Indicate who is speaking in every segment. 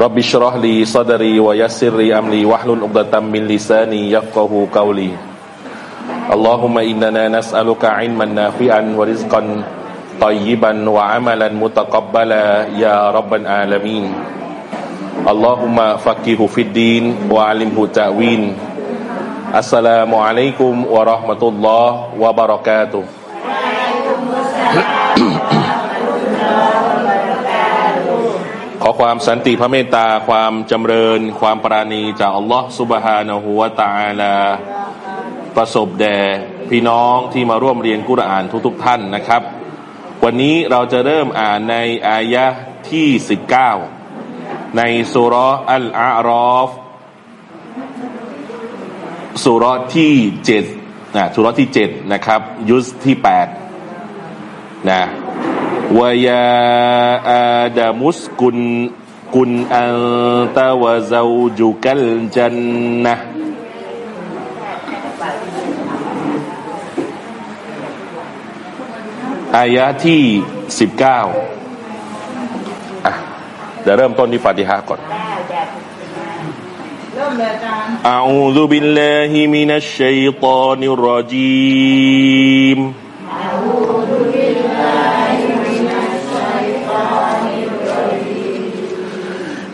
Speaker 1: رب اشرح لي صدري ويسر لي أمري واحلل عقدة من لساني يفقه قولي اللهم إننا نسألك علما نافعا ورزقا طيبا وعملا متقبلا يا رب العالمين اللهم فقهه في الدين وعلمه تأويل السلام عليكم ورحمة الله وبركاته อความสันติพระเมตตาความจำเริญ ความปราณีจากอัลลอฮฺสุบฮานะฮูวตาลาประสบแด่พี่น้องที่มาร่วมเรียนกุรอานทุกๆทท่านนะครับ วันนี้เราจะเริ่มอ่านในอายะที่ 19 ในสุรอัลอารอฟสุรที่เจ็ดนะสุรที่เจ็ดนะครับ ยุสที่แปดนะ วายาอาดามุสกุนกุนอันตาวะซาจุกัลจันนะอายะที่สิบเก้าอ่ะเดี๋ยวเริ่มต้นที่ฟาติฮะก่อน أعوذ بالله من الشيطان الرجيم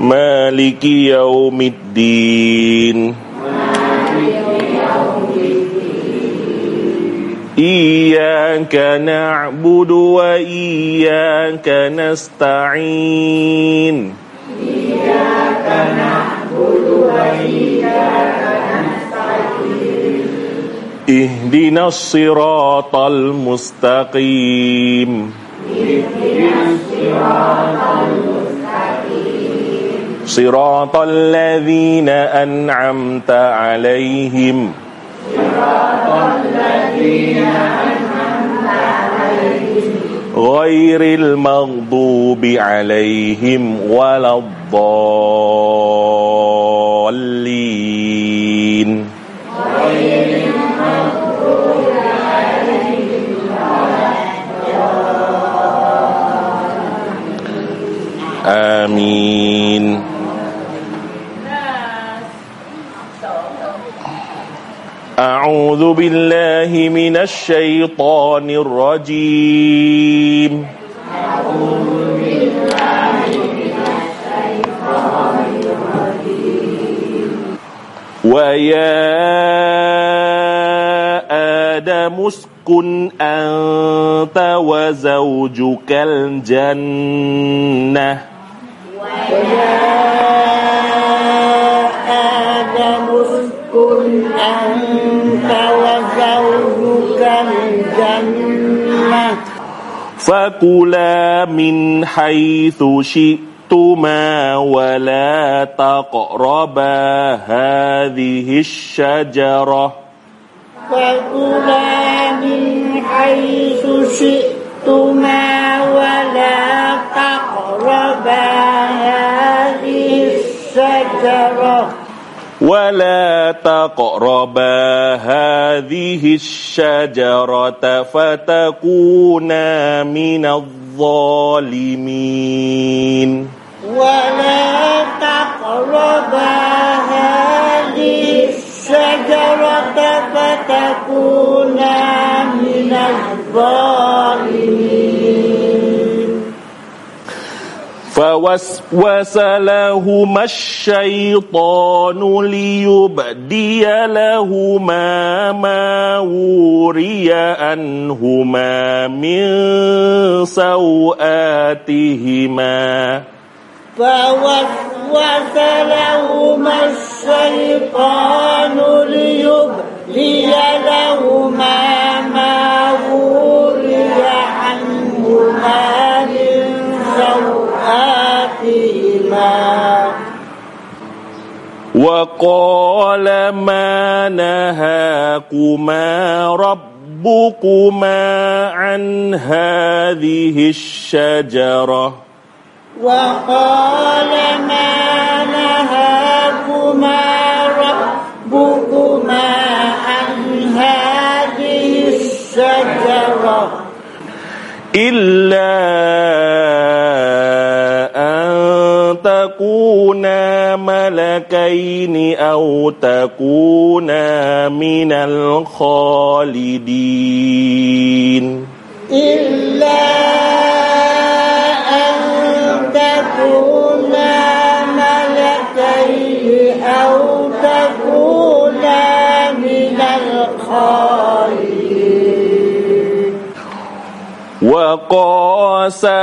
Speaker 1: مالك يوم الدين. إياك نعبد وإياك نستعين. إياك نعبد وإياك اهدنا الصراط المستقيم. صراط الذين أنعمت عليهم. صراط الذين أنعمت عليهم غير المغضوب عليهم ولا الضالين غير المغضوب عليهم ولا الضالين. آمين. أعوذ بالله من الشيطان الرجيم. أعوذ بالله من الشيطان الرجيم ويا آدم اسكن أنت وزوجك الجنة.
Speaker 2: ويا اسكن أنت وزوجك الجنة.
Speaker 1: فكلا من حيث شئتما ولا تقربا هذه الشجرة.
Speaker 2: فكلا من حيث شئتما ولا تقربا هذه الشجرة.
Speaker 1: ولا تقربا هذه الشجرة فتكونا من الظالمين.
Speaker 2: ولا تقربا هذه الشجرة فتكونا من الظالمين.
Speaker 1: فوسوس لهما الشيطان ليبدي لهما ما وري عنهما من سوآتهما.
Speaker 2: فوسوس لهما الشيطان ليبدي لهما ما سوآتهما
Speaker 1: وقال ما نهاكما ربكما عن هذه الشجرة؟
Speaker 2: وقال ما نهاكما ربكما عن هذه الشجرة.
Speaker 1: إلا تكونا ملكين أو تكونا من الخالدين
Speaker 2: إلا تكونا
Speaker 1: وقاسمهما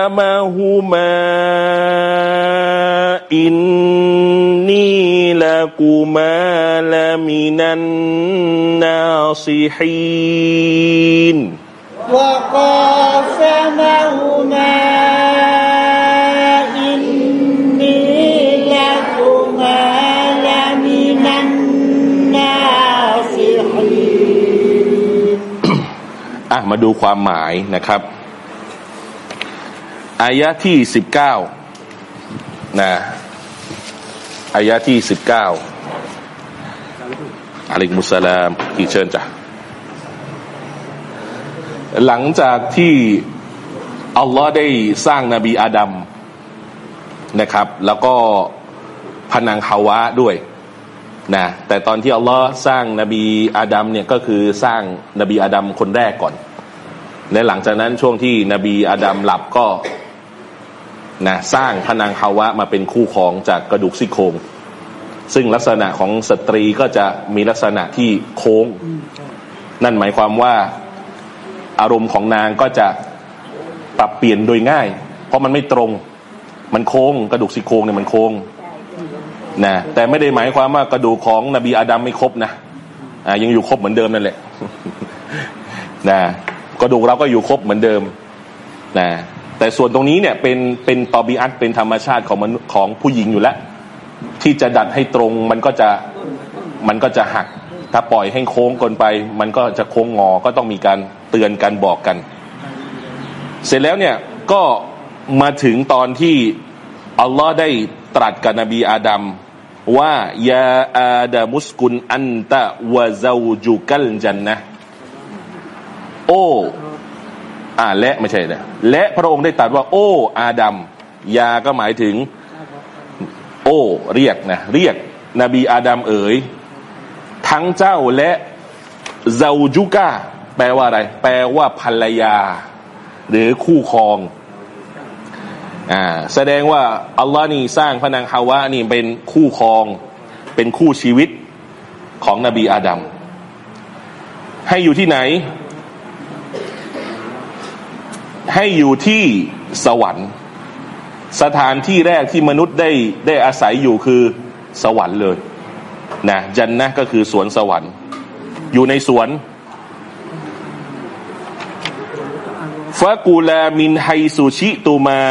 Speaker 1: إني لكما لمن الناصحين
Speaker 2: وقاسمهما
Speaker 1: มาดูความหมายนะครับ อายะที่สิบเก้านะอายะที่สิบเก้าอะลัยมุสลามกี่เชิญจ้ะหลังจากที่อัลลอฮ์ได้สร้างนาบีอาดัมนะครับ แล้วก็พนังฮาวะด้วยนะแต่ตอนที่อัลลอฮ์สร้างนบีอาดัมเนี่ยก็คือสร้างนบีอาดัมคนแรกก่อนและหลังจากนั้นช่วงที่นบีอาดัมหลับก็ นะสร้างพนางฮาวะมาเป็นคู่ของจากกระดูกซี่โครงซึ่งลักษณะของสตรีก็จะมีลักษณะที่โค้ง นั่นหมายความว่าอารมณ์ของนางก็จะปรับเปลี่ยนโดยง่าย เพราะมันไม่ตรง มันโค้ง กระดูกซี่โครงเนี่ยมันโค้งนะแต่ไม่ได้หมายความว่ากระดูกของนบีอาดัมไม่ครบนะอ่ายังอยู่ครบเหมือนเดิมนั่นแหละนะกระดูกเราก็อยู่ครบเหมือนเดิมนะ แต่ส่วนตรงนี้เนี่ยเป็นเป็นตอบีอัตเป็นธรรมชาติของมันของผู้หญิงอยู่แล้ว ที่จะดัดให้ตรงมันก็จะมันก็จะหัก ถ้าปล่อยให้โค้งกินไป มันก็จะโค้งงอก็ต้องมีการเตือนกันบอกกัน เสร็จแล้วเนี่ยก็มาถึงตอนที่อัลลอฮ์ได้ตรัสกับนบีอาดัมว่ายาอาดามุสกุนอันตะวะซาจูกัลจันนะโอ้ อ่าและไม่ใช่เลยและพระองค์ได้ตรัสว่า โอ้ อาดัมยาก็หมายถึง โอ้ เรียกนะเรียกนบีอาดัมเอ๋ยทั้งเจ้าและเซาจูกาแปลว่าอะไร แปลว่าภรรยา หรือคู่ครองอ่าแสดงว่าอัลลอฮ์นี่สร้างพนังฮาวะนี่เป็นคู่ครอง เป็นคู่ชีวิตของนบีอาดัมให้อยู่ที่ไหน ให้อยู่ที่สวรรค์ สถานที่แรกที่มนุษย์ได้ได้อาศัยอยู่คือสวรรค์เลยนะจันนะก็คือสวนสวรรค์ อยู่ในสวนฟะกูลามินไฮซูชิตูมา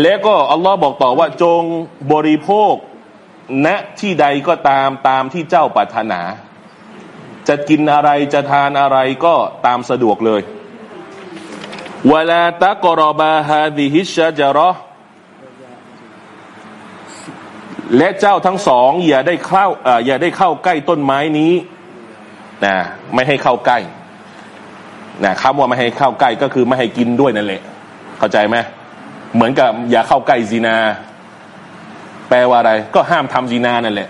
Speaker 1: และก็อัลลอฮ์บอกต่อว่าจงบริโภคณที่ใดก็ตามตามที่เจ้าปรารถนา จะกินอะไรจะทานอะไรก็ตามสะดวกเลย วลาตะกรบาฮาดิฮิชจารอและเจ้าทั้งสอง อย่าได้เข้าอย่าได้เข้าใกล้ต้นไม้นี้นะไม่ให้เข้าใกล้นะคำว่าไม่ให้เข้าใกล้ก็คือไม่ให้กินด้วยนั่นแหละ เข้าใจไหมเหมือนกับ อย่าเข้าใกล้ซีนา แปลว่าอะไร ก็ห้ามทำซีนานั่นแหละ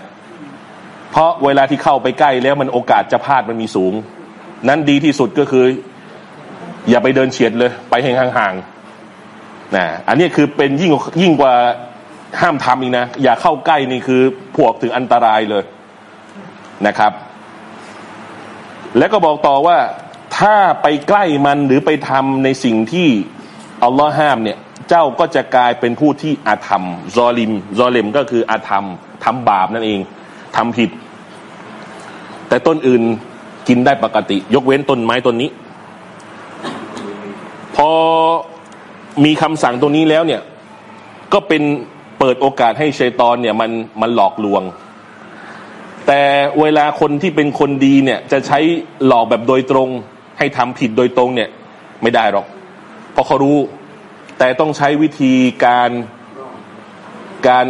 Speaker 1: เพราะเวลาที่เข้าไปใกล้แล้วมันโอกาสจะพลาดมันมีสูง นั้นดีที่สุดก็คือ อย่าไปเดินเฉียดเลย ไปห่างๆนะอันนี้คือเป็นยิ่งยิ่งกว่าห้ามทำอีกนะ อย่าเข้าใกล้นี่คือพวกถึงอันตรายเลยนะครับ แล้วก็บอกต่อว่าถ้าไปใกล้มันหรือไปทำในสิ่งที่อัลลอฮ์ห้ามเนี่ย เจ้าก็จะกลายเป็นผู้ที่อาธรรมซอลิมซอเลมก็คืออาธรรมทำบาปนั่นเองทำผิด แต่ต้นอื่นกินได้ปกติ ยกเว้นต้นไม้ต้นนี้ พอมีคำสั่งตรงนี้แล้วเนี่ย ก็เป็นเปิดโอกาสให้ชัยตอนเนี่ยมันมันหลอกลวง แต่เวลาคนที่เป็นคนดีเนี่ย จะใช้หลอกแบบโดยตรง ให้ทำผิดโดยตรงเนี่ย ไม่ได้หรอก เพราะเขารู้ แต่ต้องใช้วิธีการการ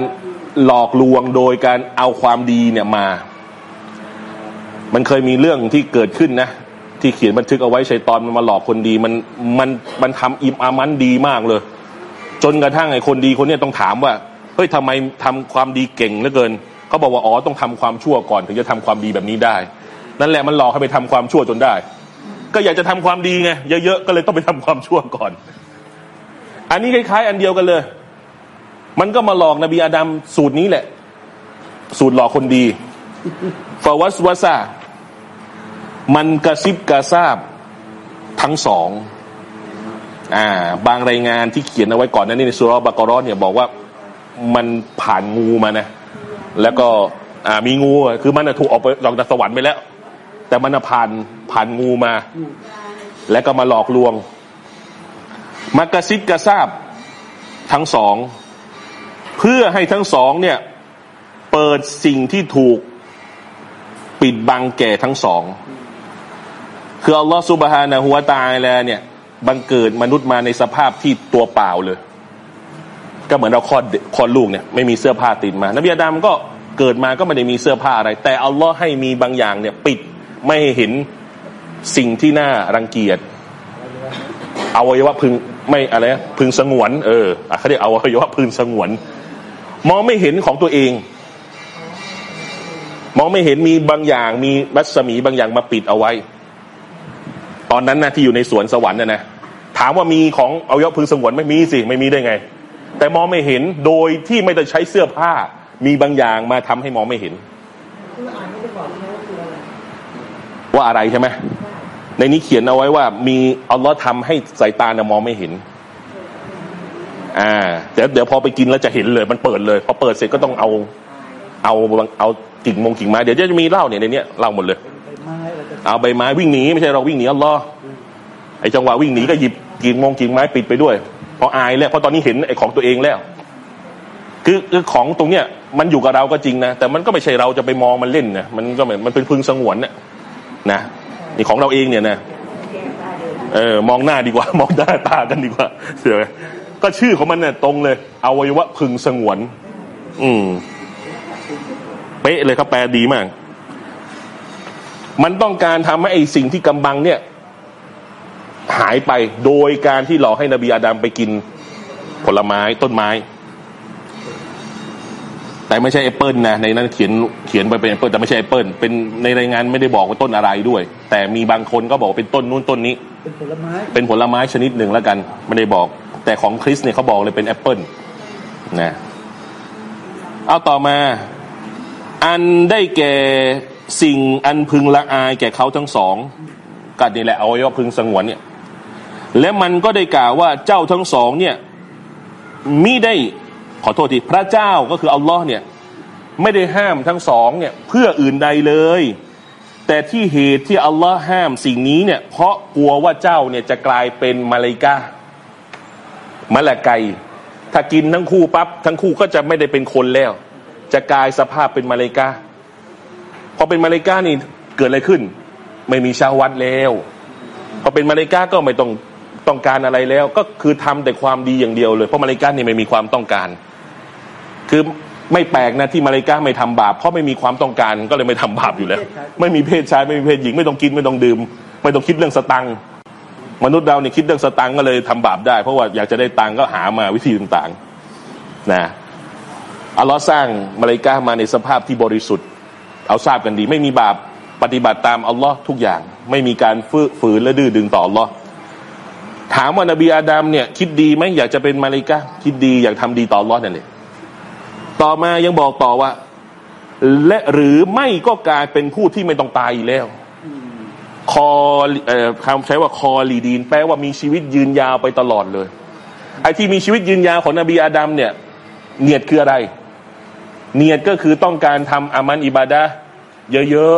Speaker 1: หลอกลวงโดยการเอาความดีเนี่ยมา มันเคยมีเรื่องที่เกิดขึ้นนะ ที่เขียนบันทึกเอาไว้ชัยตอนมันมาหลอกคนดีมันมันมันทำอิมอามันดีมากเลย จนกระทั่งไอ้คนดีคนเนี้ยต้องถามว่าเฮ้ยทำไมทำความดีเก่งเหลือเกินเขาบอกว่าอ๋อต้องทำความชั่วก่อนถึงจะทำความดีแบบนี้ได้ นั่นแหละมันหลอกให้ไปทำความชั่วจนได้ ก็อยากจะทำความดีไงเยอะๆก็เลยต้องไปทำความชั่วก่อน อันนี้คล้ายๆ อันเดียวกันเลย มันก็มาหลอกนบีอาดัมสูตรนี้แหละ สูตรหลอกคนดีฟาวัสวาซา มันกระซิบกระซาบทั้งสองอ่าบางรายงานที่เขียนเอาไว้ก่อนนั้นในสุรบากรอเนี่ยบอกว่ามันผ่านงูมานะ แล้วก็อ่ามีงูคือมันถูกออกไปออกจากสวรรค์ไปแล้ว แต่มันผ่านผ่านงูมา แล้วก็มาหลอกลวงมากระซิบกระซาบทั้งสอง เพื่อให้ทั้งสองเนี่ย เปิดสิ่งที่ถูกปิดบังแก่ทั้งสอง คืออัลลอฮฺสุบฮานะฮัวตาแลเนี่ยบังเกิดมนุษย์มาในสภาพที่ตัวเปล่าเลย ก็เหมือนเราคลอดคลอดลูกเนี่ยไม่มีเสื้อผ้าติดมานบีอาดามก็เกิดมาก็ไม่ได้มีเสื้อผ้าอะไร แต่อัลลอฮ์ให้มีบางอย่างเนี่ยปิดไม่ให้เห็นสิ่งที่น่ารังเกียจอวัยวะพึงไม่อะไรพึงสงวนเออเขาเรียกอวัยวะพึงสงวน มองไม่เห็นของตัวเอง มองไม่เห็นมีบางอย่างมีรัศมีบางอย่างมาปิดเอาไว้ ตอนนั้นนะที่อยู่ในสวนสวรรค์นะนะถามว่ามีของอวัยะพึงสงวนไม่มีสิไม่มีได้ไง แต่มองไม่เห็นโดยที่ไม่ต้ใช้เสื้อผ้า มีบางอย่างมาทำให้มองไม่เห็นว่าอะไรใช่ไหมในนี้เขียนเอาไว้ว่า มีอัลลอฮ์ทำให้สายตาเนี่ยมองไม่เห็น อ่าแต่เดี๋ยวพอไปกินแล้วจะเห็นเลย มันเปิดเลย พอเปิดเสร็จก็ต้องเอา เอาเอากิ่งมงกิ่งไม้เดี๋ยวจะมีเล่าเนี่ยในนี้เล่าหมดเลย เอาใบไม้วิ่งหนีไม่ใช่เราวิ่งหนีอัลลอฮ์ไอจังหวะวิ่งหนีก็หยิบกิ่งมงกิ่งไม้ปิดไปด้วยเพราะอายแล้วเพราะตอนนี้เห็นไอของตัวเองแล้ว คือคือของตรงเนี้ยมันอยู่กับเราก็จริงนะแต่มันก็ไม่ใช่เราจะไปมองมันเล่นนะมันก็เหมือนมันเป็นพึงสงวนเนี่ยนะนี่ของเราเองเนี่ยนะเออมองหน้าดีกว่า มองหน้าตากันดีกว่าเดี๋ยวก็ชื่อของมันเนี่ยตรงเลยอวัยวะพึงสงวน อืม เป๊ะเลยครับแปลดีมาก มันต้องการทำให้ไอ้สิ่งที่กำบังเนี่ย หายไปโดยการที่หลอกให้นบีอาดัมไปกินผลไม้ต้นไม้ แต่ไม่ใช่แอปเปิลนะในนั้นเขียนเขียนไปเป็นแอปเปิลแต่ไม่ใช่แอปเปิลเป็นในรายงานไม่ได้บอกว่าต้นอะไรด้วย แต่มีบางคนก็บอกเป็นต้นนู้นต้นนี้
Speaker 2: เป็นผลไม้
Speaker 1: เป็นผลไม้ชนิดหนึ่งแล้วกัน ไม่ได้บอก แต่ของคริสเนี่ยเขาบอกเลยเป็นแอปเปิลนะเอาต่อมา อันได้แก่ สิ่งอันพึงละอายแก่เขาทั้งสองกัดนี่แหละเอาไว้ว่าพึงสงวนเนี่ย และมันก็ได้กล่าวว่าเจ้าทั้งสองเนี่ยมิได้ขอโทษทีพระเจ้าก็คืออัลลอฮ์เนี่ยไม่ได้ห้ามทั้งสองเนี่ยเพื่ออื่นใดเลย แต่ที่เหตุที่อัลลอฮ์ห้ามสิ่งนี้เนี่ยเพราะกลัวว่าเจ้าเนี่ยจะกลายเป็นมาลายกามาละไกถ้ากินทั้งคู่ปั๊บทั้งคู่ก็จะไม่ได้เป็นคนแล้ว จะกลายสภาพเป็นมาลายกา อเป็นมาเลกานี่เกิดอะไรขึ้น ไม่มีชาววัดแล้วพอเป็นมาเลกาก็ไม่ต้องต้องการอะไรแล้ว ก็คือทำแต่ความดีอย่างเดียวเลยเพราะมาเลกานี่ไม่มีความต้องการ คือไม่แปลกนะที่มาเลกาไม่ทำบาปเพราะไม่มีความต้องการก็เลยไม่ทำบาปอยู่แล้ว ไม่มีเพศชายไม่มีเพศหญิงไม่ต้องกินไม่ต้องดื่ม ไม่ต้องคิดเรื่องสตังค์มนุษย์เราเนี่ยคิดเรื่องสตังค์ก็เลยทำบาปได้ เพราะว่าอยากจะได้ตังค์ก็หามาวิธีต่างๆนะอัลลอฮ์สร้างมาเลกามาในสภาพที่บริสุทธิ์ เอาทราบกันดี ไม่มีบาปปฏิบัติตามอัลลอฮ์ทุกอย่าง ไม่มีการฝืนและดื้อดึงต่ออัลลอฮ์ถามว่านบีอาดัมเนี่ย คิดดีไหมอยากจะเป็นมาลิกะคิดดีอยากทำดีต่อรอดนั่นเองต่อมายังบอกต่อว่า และหรือไม่ก็กลายเป็นผู้ที่ไม่ต้องตายอีกแล้วคอเอ่อคำใช้ว่าคอลีดีน แปลว่ามีชีวิตยืนยาวไปตลอดเลย ไอ้ที่มีชีวิตยืนยาวของนบีอาดัมเนี่ย เนียดคืออะไร เนียดก็คือต้องการทำอามันอิบาดะเยอะ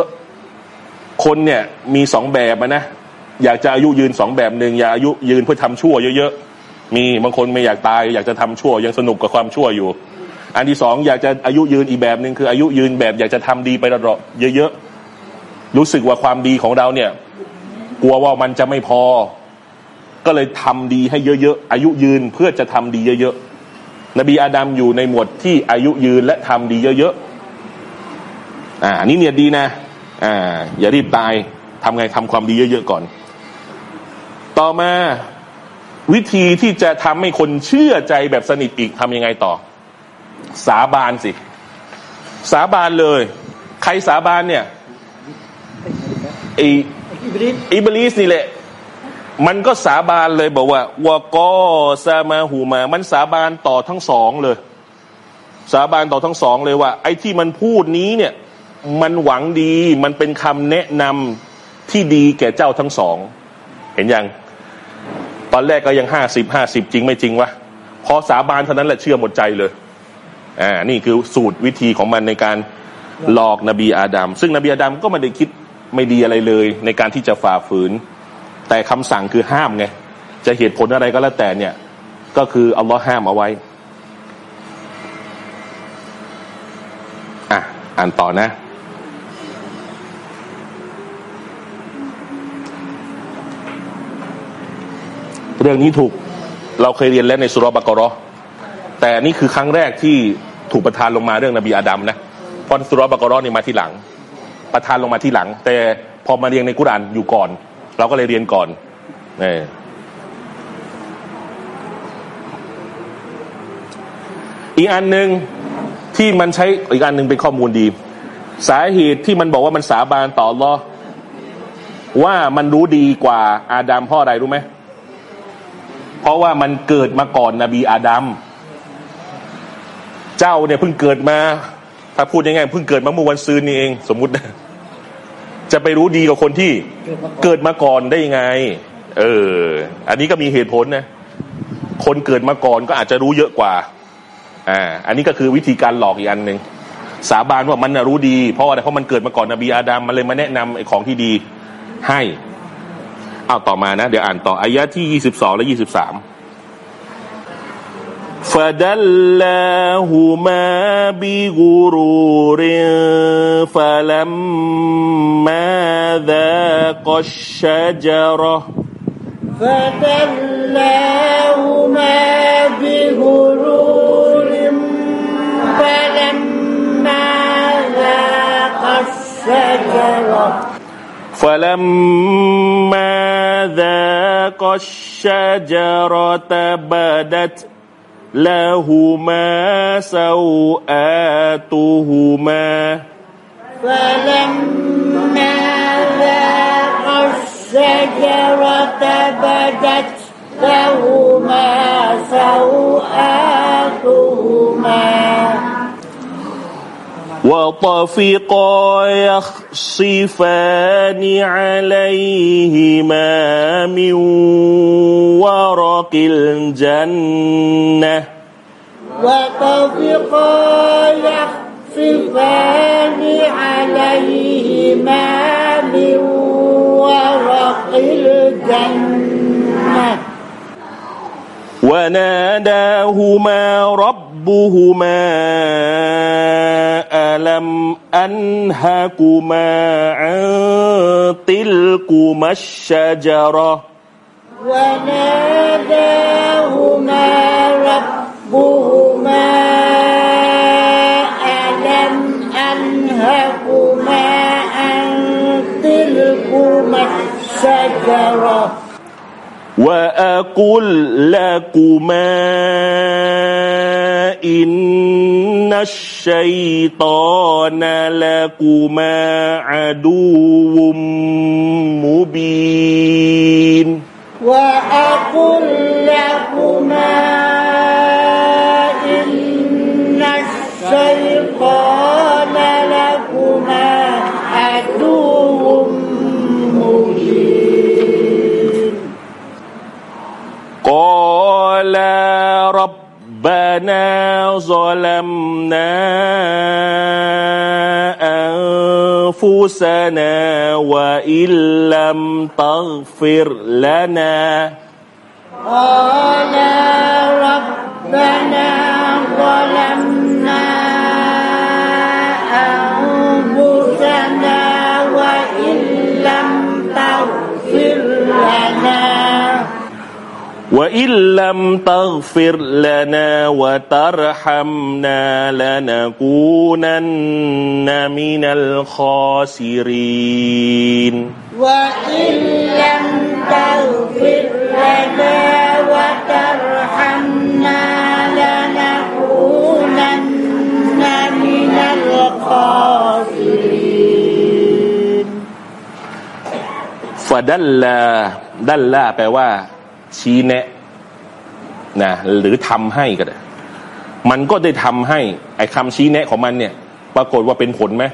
Speaker 1: ๆ คนเนี่ยมีสองแบบนะ อยากจะอายุยืนสองแบบหนึ่งอยากอายุยืนเพื่อทำชั่วเยอะๆ มีบางคนไม่อยากตาย อยากจะทำชั่ว ยังสนุกกับความชั่วอยู่ อันที่สองอยากจะอายุยืนอีกแบบหนึ่งคืออายุยืนแบบ อยากจะทำดีไปตลอดเยอะๆ รู้สึกว่าความดีของเราเนี่ย กลัวว่ามันจะไม่พอ ก็เลยทำดีให้เยอะๆ อายุยืนเพื่อจะทำดีเยอะๆ นบีอาดัมอยู่ในหมวดที่อายุยืนและทำดีเยอะๆอ่าอันนี้เนี่ยดีนะอ่าอย่ารีบตายทำไงทำความดีเยอะๆก่อน ต่อมาวิธีที่จะทำให้คนเชื่อใจแบบสนิทอีกทำยังไงต่อ สาบานสิ สาบานเลย ใครสาบานเนี่ยไอ
Speaker 2: อิบริส
Speaker 1: อิบลิสนี่แหละ มันก็สาบานเลยบอกว่าวกอซามาหูมา มันสาบานต่อทั้งสองเลย สาบานต่อทั้งสองเลยว่า ไอ้ที่มันพูดนี้เนี่ย มันหวังดีมันเป็นคำแนะนำที่ดีแก่เจ้าทั้งสอง เห็นยัง ตอนแรกก็ยังห้าสิบห้าสิบจริงไม่จริงวะพอสาบานเท่านั้นแหละเชื่อหมดใจเลยอ่านี่คือสูตรวิธีของมันในการหลอกนบีอาดัมซึ่งนบีอาดัมก็ไม่ได้คิดไม่ดีอะไรเลย ในการที่จะฝ่าฝืน แต่คำสั่งคือห้ามไง จะเหตุผลอะไรก็แล้วแต่เนี่ย ก็คืออัลลอฮ์ห้ามเอาไว้ อะ อ่านต่อนะเรื่องนี้ถูกเราเคยเรียนแล้วในสุรบากรอแต่นี่คือครั้งแรกที่ถูกประทานลงมาเรื่องนบีอาดัมนะเพราะสุรบากรอนี่มาที่หลัง ประทานลงมาที่หลัง แต่พอมาเรียนในกุรานอยู่ก่อน เราก็เลยเรียนก่อนเนี่ยอีกอันหนึ่งที่มันใช้อีกอันหนึ่งเป็นข้อมูลดี สาเหตุที่มันบอกว่ามันสาบานต่ออัลอว่ามันรู้ดีกว่าอาดัมเพราะอะไรรู้ไหมเพราะว่ามันเกิดมาก่อนนบีอาดัมเจ้าเนี่ยเพิ่งเกิดมา ถ้าพูดยังไงเพิ่งเกิดมาเมื่อวันซืนนี่เอง สมมุตินะ จะไปรู้ดีกว่าคนที่เกิดมาก่อนได้ยังไง เออ อันนี้ก็มีเหตุผลนะ คนเกิดมาก่อนก็อาจจะรู้เยอะกว่า อ่า อันนี้ก็คือวิธีการหลอกอีกอันหนึ่งสาบานว่ามันรู้ดี เพราะอะไรเพราะมันเกิดมาก่อนนบีอาดัมมันเลยมาแนะนำไอ้ของที่ดีให้ เอาต่อมานะ เดี๋ยวอ่านต่ออายะที่ยี่สิบสองและยี่สิบสาม فدلاهما بغرور فلما ذاقا الشجرة.
Speaker 2: فدلاهما بغرور فلما ذاق الشجرة.
Speaker 1: فلما ذاقا الشجرة بدت لهما سوآتهما
Speaker 2: فلما ذاق الشجرة بدت لهما سوآتهما
Speaker 1: وطفقا يخصفان عليهما من ورق الجنة.
Speaker 2: وطفقا يخصفان عليهما من ورق الجنة.
Speaker 1: وناداهما ربهما ألم أنهكما عن تلكما الشجرة؟
Speaker 2: وناداهما ربهما ألم أنهكما عن تلكما الشجرة؟
Speaker 1: وأقل لكما إن الشيطان لكما عدو مبين.
Speaker 2: وأقل لكما
Speaker 1: قال ربنا ظلمنا أنفسنا وإن لم تغفر لنا.
Speaker 2: قال ربنا ظلمنا وإن لم تغفر لنا
Speaker 1: وترحمنا لنكونن من الخاسرين
Speaker 2: وإن لم تغفر لنا وترحمنا لنكونن من الخاسرين
Speaker 1: ฟาดัลลาดัลลาแปลว่า ชี้แนะนะหรือทำให้ก็ได้มันก็ได้ทำให้ไอ้คำชี้แนะของมันเนี่ย ปรากฏว่าเป็นผลไหม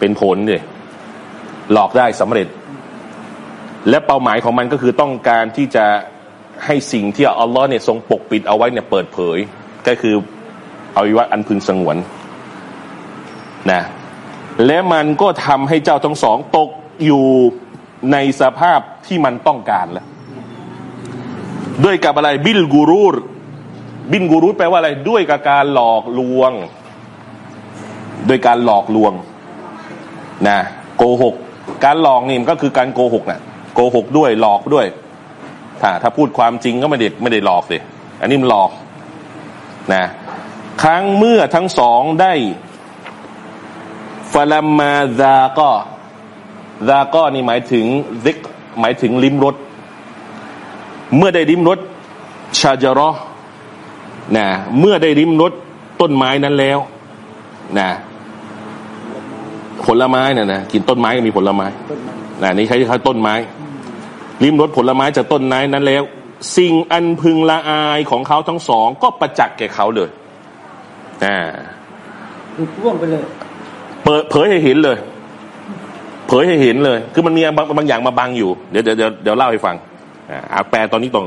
Speaker 1: เป็นผลเลยหลอกได้สำเร็จ และเป้าหมายของมันก็คือต้องการที่จะให้สิ่งที่อัลลอฮ์เนี่ยทรงปกปิดเอาไว้เนี่ยเปิดเผย ก็คืออวัยวะอันพึงสงวนนะและมันก็ทำให้เจ้าทั้งสองตกอยู่ในสภาพที่มันต้องการแล้ว ด้วยกับอะไรบิลกูรูรบินกูรูรแปลว่าอะไร ด้วยกับการหลอกลวงโดยการหลอกลวงนะโกหก การหลอกนี่มันก็คือการโกหกนะ่ะโกหกด้วยหลอกด้วย ถ้าถ้าพูดความจริงก็ไม่ได้ไม่ได้หลอกเลยอันนี้มันหลอกนะครั้งเมื่อทั้งสองได้ฟาลัมมาซาก็ซาก็นี่หมายถึงซิกหมายถึงลิ้มรส เมื่อได้ลิ้มรสชาจารอนะเมื่อได้ลิ้มรสต้นไม้นั้นแล้วนะผลไม้น่ะนะกินต้นไม้ก็มีผลไม้นะนี่ใช้คำต้นไม้ลิ้มรสผลไม้จากต้นไม้นั้นแล้ว สิ่งอันพึงละอายของเขาทั้งสอง ก็ประจักษ์แก่เขาเลยอ่า
Speaker 3: หลุดร่วงไปเลย
Speaker 1: เปิดเผยให้เห็นเลย เผยให้เห็นเลย คือมันมีบางบางอย่างมาบังอยู่ เดี๋ยวเดี๋ยวเดี๋ยวเดี๋ยวเล่าให้ฟัง อ่าเอาแปลตอนนี้ตรง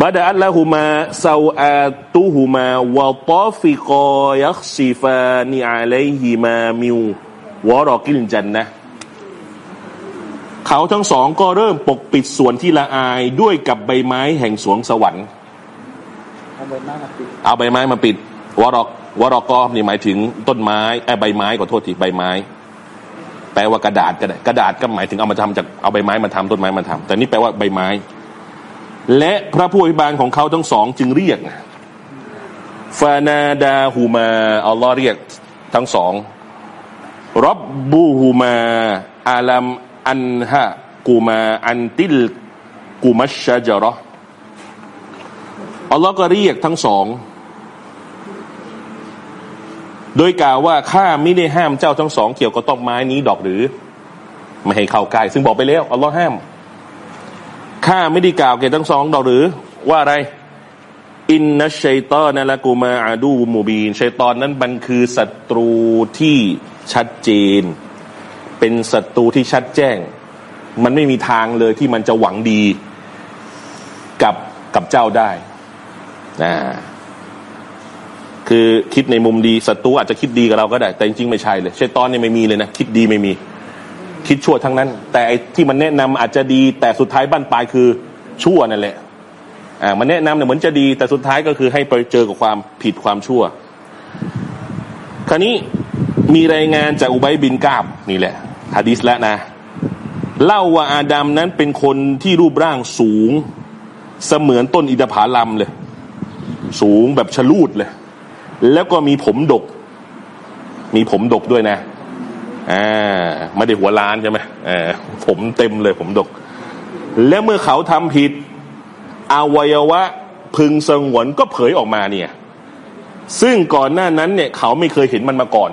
Speaker 1: بدت لهما سوآتهما وطفقا يخصفان عليهما من ورق الجنة เขาทั้งสองก็เริ่มปกปิดส่วนที่ละอายด้วยกับใบไม้แห่งสรวงสวรรค์
Speaker 3: เอาใบไม้มาปิด
Speaker 1: เอาใบไม้มาปิดวรอกวรอกอนี่หมายถึงต้นไม้ไอ้ใบไม้ขอโทษทีใบไม้ แปลว่ากระดาษก็ได้กระดาษก็หมายถึงเอามาทำจากเอาใบไม้มาทำต้นไม้มาทำแต่นี่แปลว่าใบไม้ และพระผู้อภิบาลของเขาทั้งสองจึงเรียกฟานาดาฮูมาอัลลอฮ์เรียกทั้งสองรับบูฮูมาอาลัมอันฮะกูมาอันติลกูมัชชะจาระห์อัลลอฮ์ก็เรียกทั้งสอง โดยกล่าวว่าข้าไม่ได้ห้ามเจ้าทั้งสองเกี่ยวกับต้นไม้นี้ดอกหรือ ไม่ให้เข้าใกล้ซึ่งบอกไปแล้วอัลลอฮ์ห้ามข้าไม่ได้กล่าวแก่ทั้งสองดอกหรือ ว่าอะไร อินนัชชัยตอนะละกูมาอาดูมูบีนชัยตอนนั้นมันคือศัตรูที่ชัดเจน เป็นศัตรูที่ชัดแจ้ง มันไม่มีทางเลยที่มันจะหวังดีกับกับเจ้าได้นะ คือคิดในมุมดีศัตรูอาจจะคิดดีกับเราก็ได้ แต่จริงๆไม่ใช่เลยชัยตอนนี่ไม่มีเลยนะคิดดีไม่มี คิดชั่วทั้งนั้น แต่ไอ้ที่มันแนะนำอาจจะดี แต่สุดท้ายบ้นปลายคือชั่วนั่นแหละอ่ามันแนะนำเนี่ยเหมือนจะดี แต่สุดท้ายก็คือให้ไปเจอกับความผิดความชั่ว คราวนี้มีรายงานจากอุบัยบินกาบนี่แหละฮะดิษแล้วนะ เล่าว่าอาดัมนั้นเป็นคนที่รูปร่างสูง เสมือนต้นอินทผลัมเลย สูงแบบชะลูดเลย แล้วก็มีผมดก มีผมดกด้วยนะอ่าไม่ได้หัวล้านใช่ไหมอ่าผมเต็มเลยผมดก แล้วเมื่อเขาทำผิดอวัยวะพึงสงวนก็เผยออกมาเนี่ย ซึ่งก่อนหน้านั้นเนี่ย เขาไม่เคยเห็นมันมาก่อน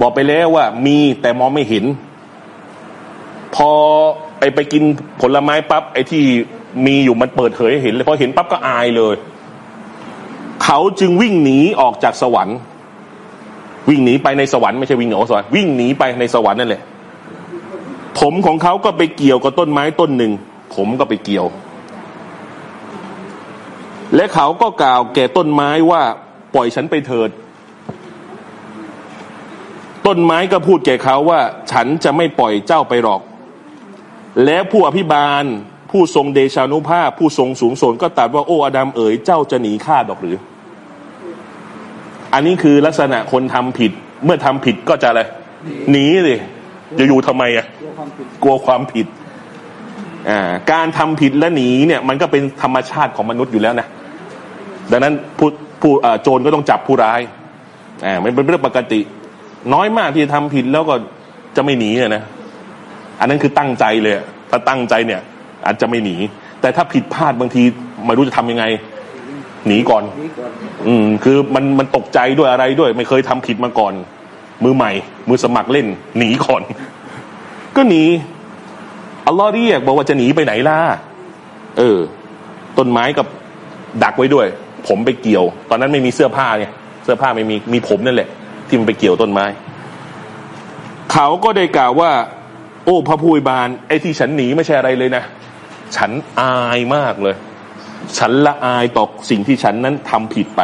Speaker 1: บอกไปแล้วว่ามีแต่มองไม่เห็น พอไอไปกินผลไม้ปั๊บไอที่มีอยู่มันเปิดเผยเห็นเลยพอเห็นปั๊บก็อายเลย เขาจึงวิ่งหนีออกจากสวรรค์ วิ่งหนีไปในสวรรค์ไม่ใช่วิ่งหนีออกสวรรค์วิ่งหนีไปในสวรรค์นั่นแหละผมของเขาก็ไปเกี่ยวกับต้นไม้ต้นหนึ่ง ผมก็ไปเกี่ยว และเขาก็กล่าวแก่ต้นไม้ว่าปล่อยฉันไปเถิด ต้นไม้ก็พูดแก่เขาว่า ฉันจะไม่ปล่อยเจ้าไปหรอก และผู้อภิบาล ผู้ทรงเดชานุภาพ ผู้ทรงสูงส่งก็ตรัสว่าโอ้อาดัมเอ๋ยเจ้าจะหนีข้าดอกหรือ อันนี้คือลักษณะคนทำผิด เมื่อทำผิดก็จะอะไรหนีเลยจะอยู่ทำไมอะ
Speaker 3: กลัวความผิด
Speaker 1: กามผิดอ่าการทำผิดและหนีเนี่ย มันก็เป็นธรรมชาติของมนุษย์อยู่แล้วนะดังนั้นผู้ผู้โจรก็ต้องจับผู้ร้ายอ่ามันเป็นเรื่องปกติ น้อยมากที่จะทำผิดแล้วก็จะไม่หนีนะอันนั้นคือตั้งใจเลยถ้าตั้งใจเนี่ย อาจจะไม่หนี แต่ถ้าผิดพลาดบางทีไม่รู้จะทำยังไง หนีก่อน
Speaker 3: นี่ก่อน
Speaker 1: อืม คือมันมันตกใจด้วยอะไรด้วย ไม่เคยทำผิดมาก่อน มือใหม่ มือสมัครเล่น หนีก่อน ก็หนีอัลลอฮ์เรียกบอกว่าจะหนีไปไหนล่ะเออ ต้นไม้กับดักไว้ด้วย ผมไปเกี่ยว ตอนนั้นไม่มีเสื้อผ้าไงเสื้อผ้าไม่มีมีผมนั่นแหละ ที่มันไปเกี่ยวต้นไม้ เขาก็ได้กล่าวว่า โอ้พระผู้อวยบานไอ้ที่ฉันหนีไม่ใช่อะไรเลยนะ ฉันอายมากเลย ฉันละอายต่อสิ่งที่ฉันนั้นทำผิดไป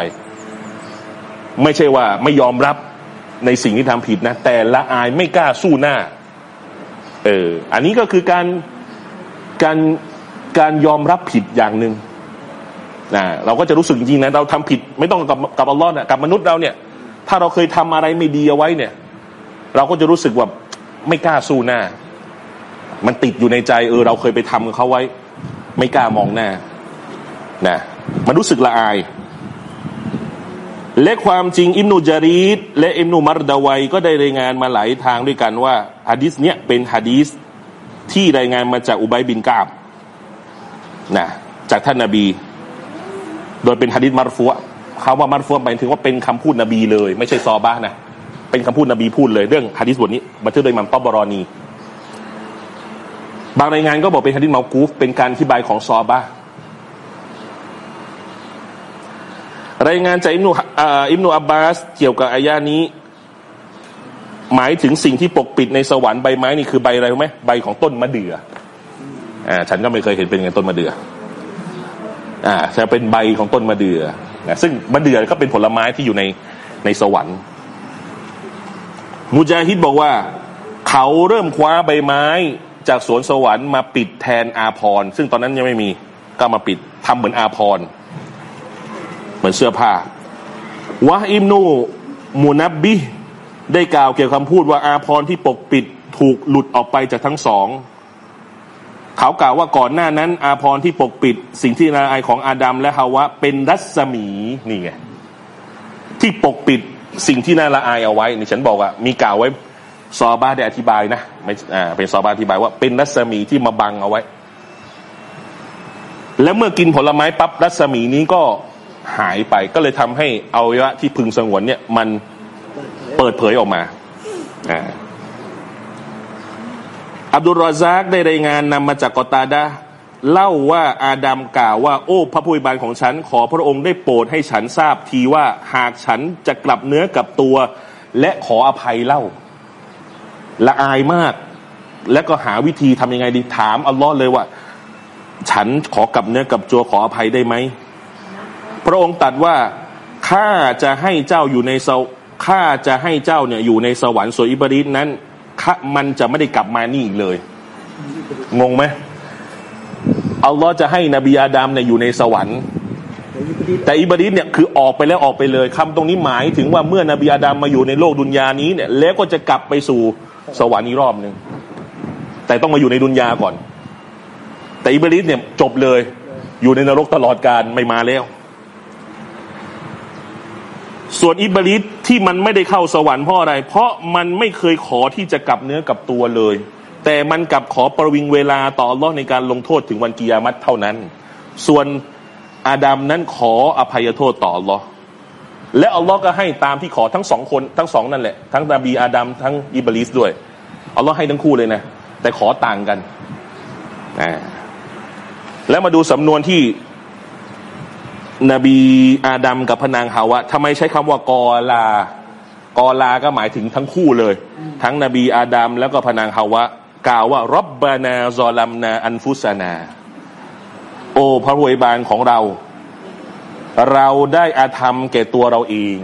Speaker 1: ไม่ใช่ว่าไม่ยอมรับในสิ่งที่ทำผิดนะ แต่ละอายไม่กล้าสู้หน้า เออ อันนี้ก็คือการการการยอมรับผิดอย่างหนึ่งนะเราก็จะรู้สึกจริงๆนะเราทำผิดไม่ต้องกับกับอัลลอฮ์นะกับมนุษย์เราเนี่ย ถ้าเราเคยทำอะไรไม่ดีเอาไว้เนี่ย เราก็จะรู้สึกว่าไม่กล้าสู้หน้า มันติดอยู่ในใจเออเราเคยไปทำกับเขาไว้ ไม่กล้ามองหน้านะมันรู้สึกละอาย และความจริงอิมนุจารีดและอิมนุมารดาวัยก็ได้รายงานมาหลายทางด้วยกันว่าฮะดิษเนี้ยเป็นฮะดิษที่รายงานมาจากอุบัยบินกาบนะจากท่านนาบี โดยเป็นฮะดิษมารฟัวคำว่ามารฟัวหมายถึงว่าเป็นคำพูดนบีเลย ไม่ใช่ซอบ้านะเป็นคำพูดนบีพูดเลยเรื่องฮะดิษบทนี้บันทึกโดยมัมตอบรอนี บางรายงานก็บอกเป็นฮะดิษเมากูฟเป็นการอธิบายของซอบ้ารายงานจากอิมนุอิมนุอับบาสเกี่ยวกับอายานี้ หมายถึงสิ่งที่ปกปิดในสวรรค์ใบไม้นี่คือใบอะไรรู้ไหมใบของต้นมะเดื่ออ่าฉันก็ไม่เคยเห็นเป็นไงต้นมะเดื่ออ่าจะเป็นใบของต้นมะเดื่อนะซึ่งมะเดื่อก็เป็นผลไม้ที่อยู่ในในสวรรค์ มุจาฮิดบอกว่า เขาเริ่มคว้าใบไม้ จากสวนสวรรค์มาปิดแทนอาพร ซึ่งตอนนั้นยังไม่มีก็มาปิดทำเหมือนอาพร เหมือนเสื้อผ้าวะอิมนูมูนับบิได้กล่าวเกี่ยวกับคำพูดว่าอาพรที่ปกปิดถูกหลุดออกไปจากทั้งสอง เขากล่าวว่าก่อนหน้านั้น อาพรที่ปกปิด สิ่งที่นาอายของอาดัมและฮาวะเป็นรัศมีนี่ไงที่ปกปิดสิ่งที่น่าละอายเอาไว้นี่ฉันบอกว่ามีกล่าวไว้ ซอบาได้อธิบายนะไม่อ่าเป็นซอบาอธิบายว่าเป็นรัศมีที่มาบังเอาไว้ แล้วเมื่อกินผลไม้ปั๊บรัศมีนี้ก็หายไปก็เลยทำให้อวัยวะที่พึงสงวนเนี่ย มันเปิดเผยออกมาอ่าอับดุลรอซากได้รายงานนำมาจากกอตาดาเล่าว่าอาดัมกล่าวว่า โอ้พระผู้บานของฉัน ขอพระองค์ได้โปรดให้ฉันทราบทีว่าหากฉันจะกลับเนื้อกลับตัว และขออภัยเล่า ละอายมาก แล้วก็หาวิธีทำยังไงดีถามอัลลอฮ์เลยว่า ฉันขอกลับเนื้อกลับตัวขออภัยได้ไหมพระองค์ตรัสว่าข้าจะให้เจ้าอยู่ในสวข้าจะให้เจ้าเนี่ยอยู่ในสวรรค์สวนอิบริสนั้นข้ามันจะไม่ได้กลับมานี่อีกเลย งงไหมอัลลอฮ์จะให้นบีอาดามเนี่ยอยู่ในสวรรค์ แต่อิบริสเนี่ยคือออกไปแล้วออกไปเลยคำตรงนี้หมายถึงว่าเมื่อนบีอาดามมาอยู่ในโลกดุนยานี้เนี่ย แล้วก็จะกลับไปสู่ สวรรค์อีกรอบหนึ่งแต่ต้องมาอยู่ในดุนยาก่อน แต่อิบริสเนี่ยจบเลย อยู่ในนรกตลอดการไม่มาแล้ว ส่วนอิบริสที่มันไม่ได้เข้าสวรรค์เพราะอะไร เพราะมันไม่เคยขอที่จะกลับเนื้อกลับตัวเลย แต่มันกลับขอประวิงเวลาต่ออัลอฮ์ในการลงโทษถึงวันกิยามัตเท่านั้น ส่วนอาดัมนั้นขออภัยโทษต่ออัลลอฮ์ และอัลลอฮ์ก็ให้ตามที่ขอทั้งสองคนทั้งสองนั่นแหละ ทั้งนบีอาดัมทั้งอิบลิสด้วยอัลลอฮ์ให้ทั้งคู่เลยนะ แต่ขอต่างกันอ่าแล้วมาดูสำนวนที่นบีอาดัมกับพนางฮาวะทำไมใช้คำว่ากอลา กอลาก็หมายถึงทั้งคู่เลย ทั้งนบีอาดัมแล้วก็พนางฮาวะ กล่าวว่ารับบานาซอลัมนา อันฟุสนา โอ้พระผู้บานของเรา เราได้อาธรรมแก่ตัวเราเอง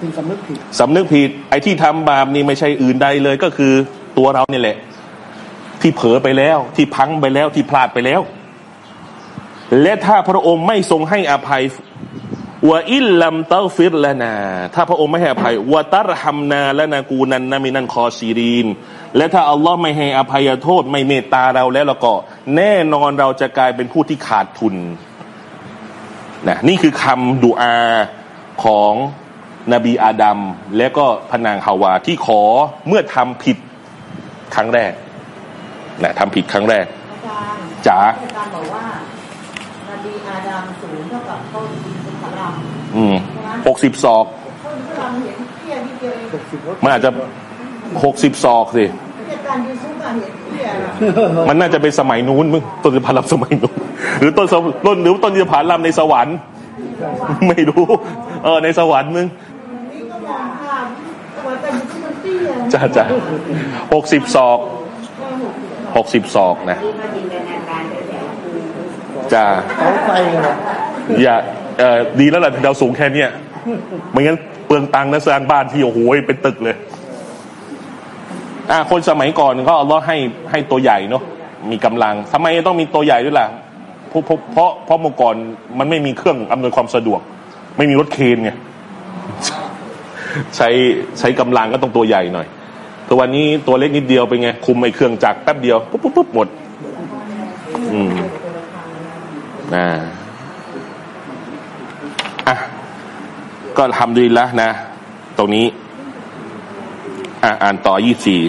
Speaker 3: คุณสำนึกผิด
Speaker 1: สำนึกผิด ไอ้ที่ทำบาปนี่ไม่ใช่อื่นใดเลยก็คือตัวเราเนี่ยแหละ ที่เผลอไปแล้ว ที่พังไปแล้วที่พลาดไปแล้ว และถ้าพระองค์ไม่ทรงให้อภัยวะอิลลัมเตาฟิรละนา ถ้าพระองค์ไม่ให้อภัยวะตารฮัมนาและนากูนันนามินันคอซีรีน และถ้าอัลลอฮ์ไม่ให้อภัยโทษไม่เมตตาเราแล้วเราก็ แน่นอนเราจะกลายเป็นผู้ที่ขาดทุน นะนี่คือคำดุอาของนบีอาดัมและก็พนางฮาวาที่ขอเมื่อทำผิดครั้งแรกนะทำผิดครั้งแรก
Speaker 4: อาจารย์
Speaker 1: จ๋า
Speaker 4: อาจารย์บอกว่านบีอาดัมสูงเท่ากับต้นสุขลัม
Speaker 1: อืมหกสิบศอก
Speaker 4: ต้นสุขลัมเห็นเตี้ยนิดเดียวเอง
Speaker 3: หกสิบ
Speaker 1: มันอาจจะหกสิบศอกสิ
Speaker 4: ที่อาจารย์ยูซุปอะเห็นเตี้ยนะ
Speaker 1: มันน่าจะเป็นสมัยนู้นมึงต้นยาพารัมสมัยนู้นหรือต้นสวต้นหรือต้นยาพารัมในสวรรค์ ไม่รู้ เออในสวรรค์มึง
Speaker 4: นี่ก็มองภาพว่าแต่ยูซุปมันเตี้ย
Speaker 1: จ้าจ้าหกสิบศอกหกสิบศอกนะจ้า
Speaker 3: เขาไฟกันเหรอ
Speaker 1: อย่าเออดีแล้วล่ะเราสูงแค่เนี้ยไม่งั้นเปลืองตังค์นะสร้างบ้านที่โอ้โหเป็นตึกเลย อ่าคนสมัยก่อนก็อัลเลาะห์ให้ให้ตัวใหญ่เนาะมีกำลังทำไมต้องมีตัวใหญ่ด้วยล่ะเพราะเพราะเพราะเพราะเมื่อก่อนมันไม่มีเครื่องอำนวยความสะดวก ไม่มีรถเคนไงใช้ใช้กำลังก็ต้องตัวใหญ่หน่อยตัววันนี้ตัวเล็กนิดเดียวเป็นไง คุมไอ้เครื่องจักรแป๊บเดียวปุ๊บปุ๊บปุ๊บหมด อืมอ่าอะก็ทำดีแล้วนะ ตรงนี้ อะอ่านต่อยี่สี่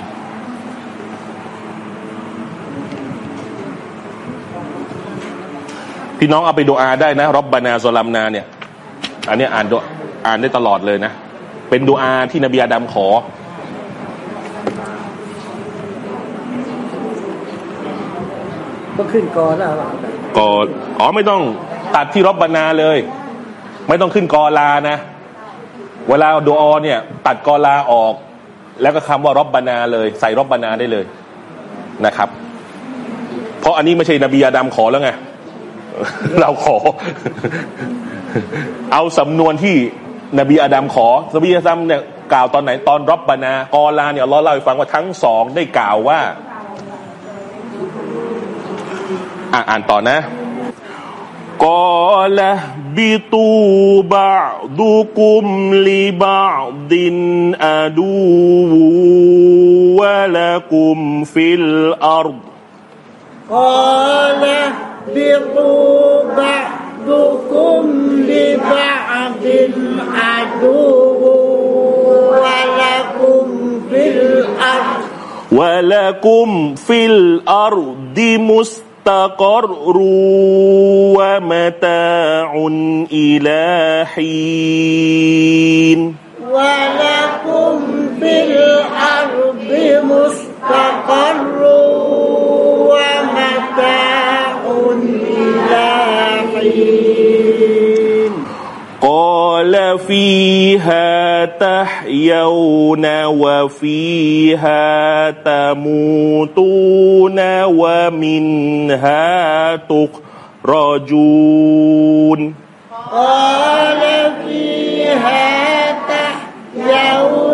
Speaker 1: พี่น้องเอาไปดูอาได้นะรบบานาซอลัมนาเนี่ย อันเนี้ยอ่านดูอ่านได้ตลอดเลยนะ เป็นดูอาที่นบีอาดัมขอ
Speaker 3: ก็ขึ้นกอแล้วเหรอ
Speaker 1: ก็อ๋อไม่ต้องตัดที่รบบานาเลย ไม่ต้องขึ้นกอลานะ เวลาดูออเนี่ย ตัดกอลาออก แล้วก็คำว่ารบบานาเลย ใส่รบบานาได้เลยนะครับ เพราะอันนี้ไม่ใช่นบีอาดัมขอแล้วไงเราขอ เอาสำนวนที่นบีอาดัมขอนบีอาดัมเนี่ยกล่าวตอนไหนตอนรบบานากอลาเนี่ยเราเล่าให้ฟังว่าทั้งสองได้กล่าวว่า อ่านต่อนะ قال اهبطوا بعضكم لبعض أدو ولكم في الأرض.
Speaker 2: قال اهبطوا بعضكم لبعض عدو ولكم في الأرض.
Speaker 1: ولكم في الأرض مستقيم مستقر ومتاع إلى حين.
Speaker 2: ولكم في الأرض مستقر.
Speaker 1: فيها تحيون وفيها تموتون ومنها تخرجون.
Speaker 2: قال فيها تحيون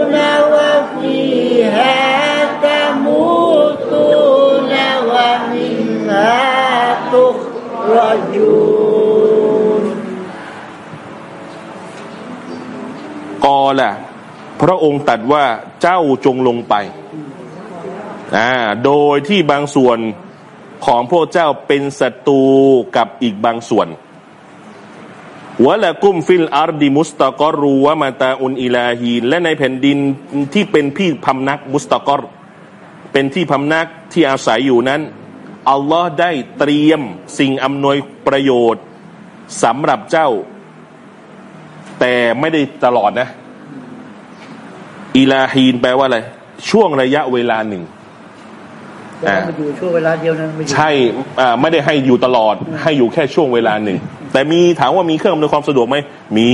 Speaker 1: กอล่ะพระองค์ตัดว่าเจ้าจงลงไปอ่าโดยที่บางส่วนของพวกเจ้าเป็นศัตรูกับอีกบางส่วนولكم في الأرض مستقر ومتاع إلى حين และในแผ่นดินที่เป็นพี่พำนักมุสตะกอรเป็นที่พำนักที่อาศัยอยู่นั้น อัลลอฮ์ได้เตรียมสิ่งอำนวยประโยชน์สำหรับเจ้า แต่ไม่ได้ตลอดนะอิลาฮีนแปลว่าอะไร ช่วงระยะเวลาหนึ่ง
Speaker 3: แต่ว่ามันอยู่ช่วงเวลาเดียวนั้นไม่อยู่
Speaker 1: ใช่อ่าไม่ได้ให้อยู่ตลอด ให้อยู่แค่ช่วงเวลาหนึ่ง แต่มีถามว่ามีเครื่องอำนวยความสะดวกไหมมี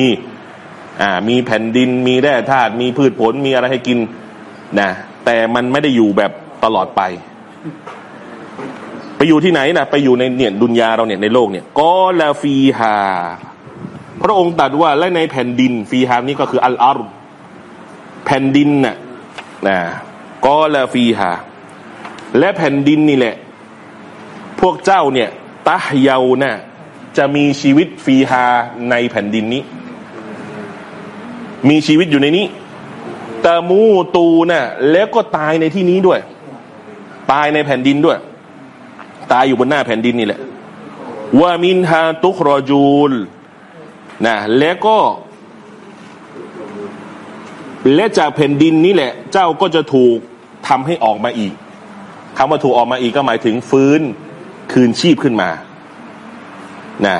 Speaker 1: อ่ามีแผ่นดินมีแร่ธาตุมีพืชผลมีอะไรให้กินนะแต่มันไม่ได้อยู่แบบตลอดไป ไปอยู่ที่ไหนนะไปอยู่ในเนี่ยดุนยาเราเนี่ยในโลกเนี่ยกอลาฟีฮา พระองค์ตรัสว่าและในแผ่นดินฟีฮานี่ก็คืออัลอาร์แผ่นดินน่ะนะกอลาฟีฮาและแผ่นดินนี่แหละ พวกเจ้าเนี่ยตะเยานะ่ะจะมีชีวิตฟีฮาในแผ่นดินนี้ มีชีวิตอยู่ในนี้ตะมูตูนะ่ะแล้วก็ตายในที่นี้ด้วย ตายในแผ่นดินด้วย ตายอยู่บนหน้าแผ่นดินนี่แหละว่ามินฮาตุครอจูล นะแล้วก็ และจากแผ่นดินนี้แหละ เจ้าก็จะถูกทำให้ออกมาอีกคำว่าถูกออกมาอีกก็หมายถึงฟื้นคืนชีพขึ้นมานะ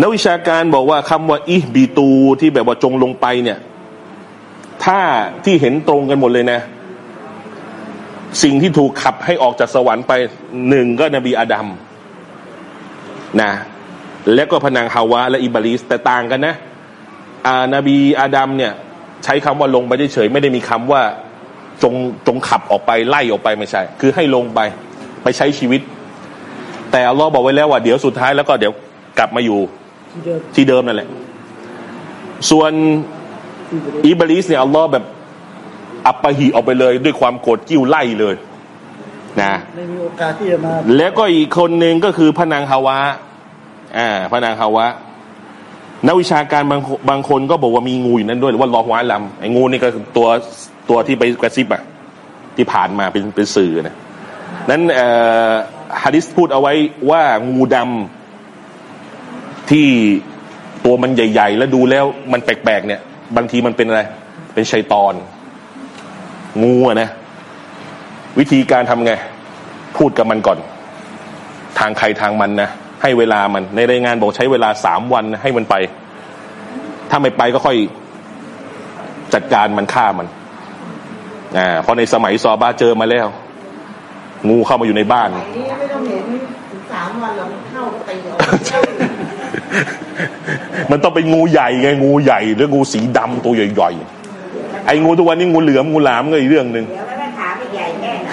Speaker 1: นักวิชาการบอกว่าคำว่าอิบีตูที่แบบว่าจงลงไปเนี่ย ถ้าที่เห็นตรงกันหมดเลยนะ สิ่งที่ถูกขับให้ออกจากสวรรค์ไปหนึ่งก็นบีอาดัมนะ แล้วก็พนางฮาวาและอิบาลิสแต่ต่างกันนะอานบีอาดัมเนี่ย ใช้คำว่าลงไปเฉยๆไม่ได้มีคำว่าจงจงขับออกไปไล่ออกไปไม่ใช่ คือให้ลงไปไปใช้ชีวิต แต่อัลลอฮ์บอกไว้แล้วว่าเดี๋ยวสุดท้ายแล้วก็เดี๋ยวกลับมาอยู่
Speaker 3: ที่เดิม
Speaker 1: ที่เดิมนั่นแหละ ส่วน
Speaker 3: ที่เดิม
Speaker 1: อิบลิสเนี่ยอัลลอฮ์แบบอัปปะหิออกไปเลย ด้วยความโกรธกิ้วไล่เลยนะ
Speaker 3: ไม่มีโอกาสที่จะมา
Speaker 1: แล้วก็อีกคนหนึ่งก็คือพระนางฮาวา อ่าพระนางฮาวานักวิชาการบางบางคนก็บอกว่ามีงูอยู่นั้นด้วยหรือว่ารอฮวาลัมไอ้งูนี่ก็คือตัวตัวที่ไปกระซิบอะที่ผ่านมาเป็นเป็นสื่อนะนั้นฮะดิษพูดเอาไว้ว่างูดำที่ตัวมันใหญ่ ๆ แล้วดูแล้วมันแปลกๆเนี่ย บางทีมันเป็นอะไร เป็นชัยตอน งูนะ วิธีการทำไง พูดกับมันก่อน ทางใครทางมันนะ ให้เวลามัน ในรายงานบอกใช้เวลาสามวันนะให้มันไป ถ้าไม่ไปก็ค่อยจัดการมันฆ่ามันอ่าเพราะในสมัยซอบาเจอมาแล้ว งูเข้ามาอยู่ในบ้าน
Speaker 4: สมัยนี้ไม่ต้องเห็นถึงสามวันเราเข้าก็ตีเรา
Speaker 1: มันต้องเป็นงูใหญ่ไงงูใหญ่หรืองูสีดำตัวใหญ่ๆไอ้งูทุกวันนี้งูเหลือมงูหลามก็อีกเรื่องหนึ่ง
Speaker 4: เดี๋ยวแล้วถามไปใหญ่แค่ไหน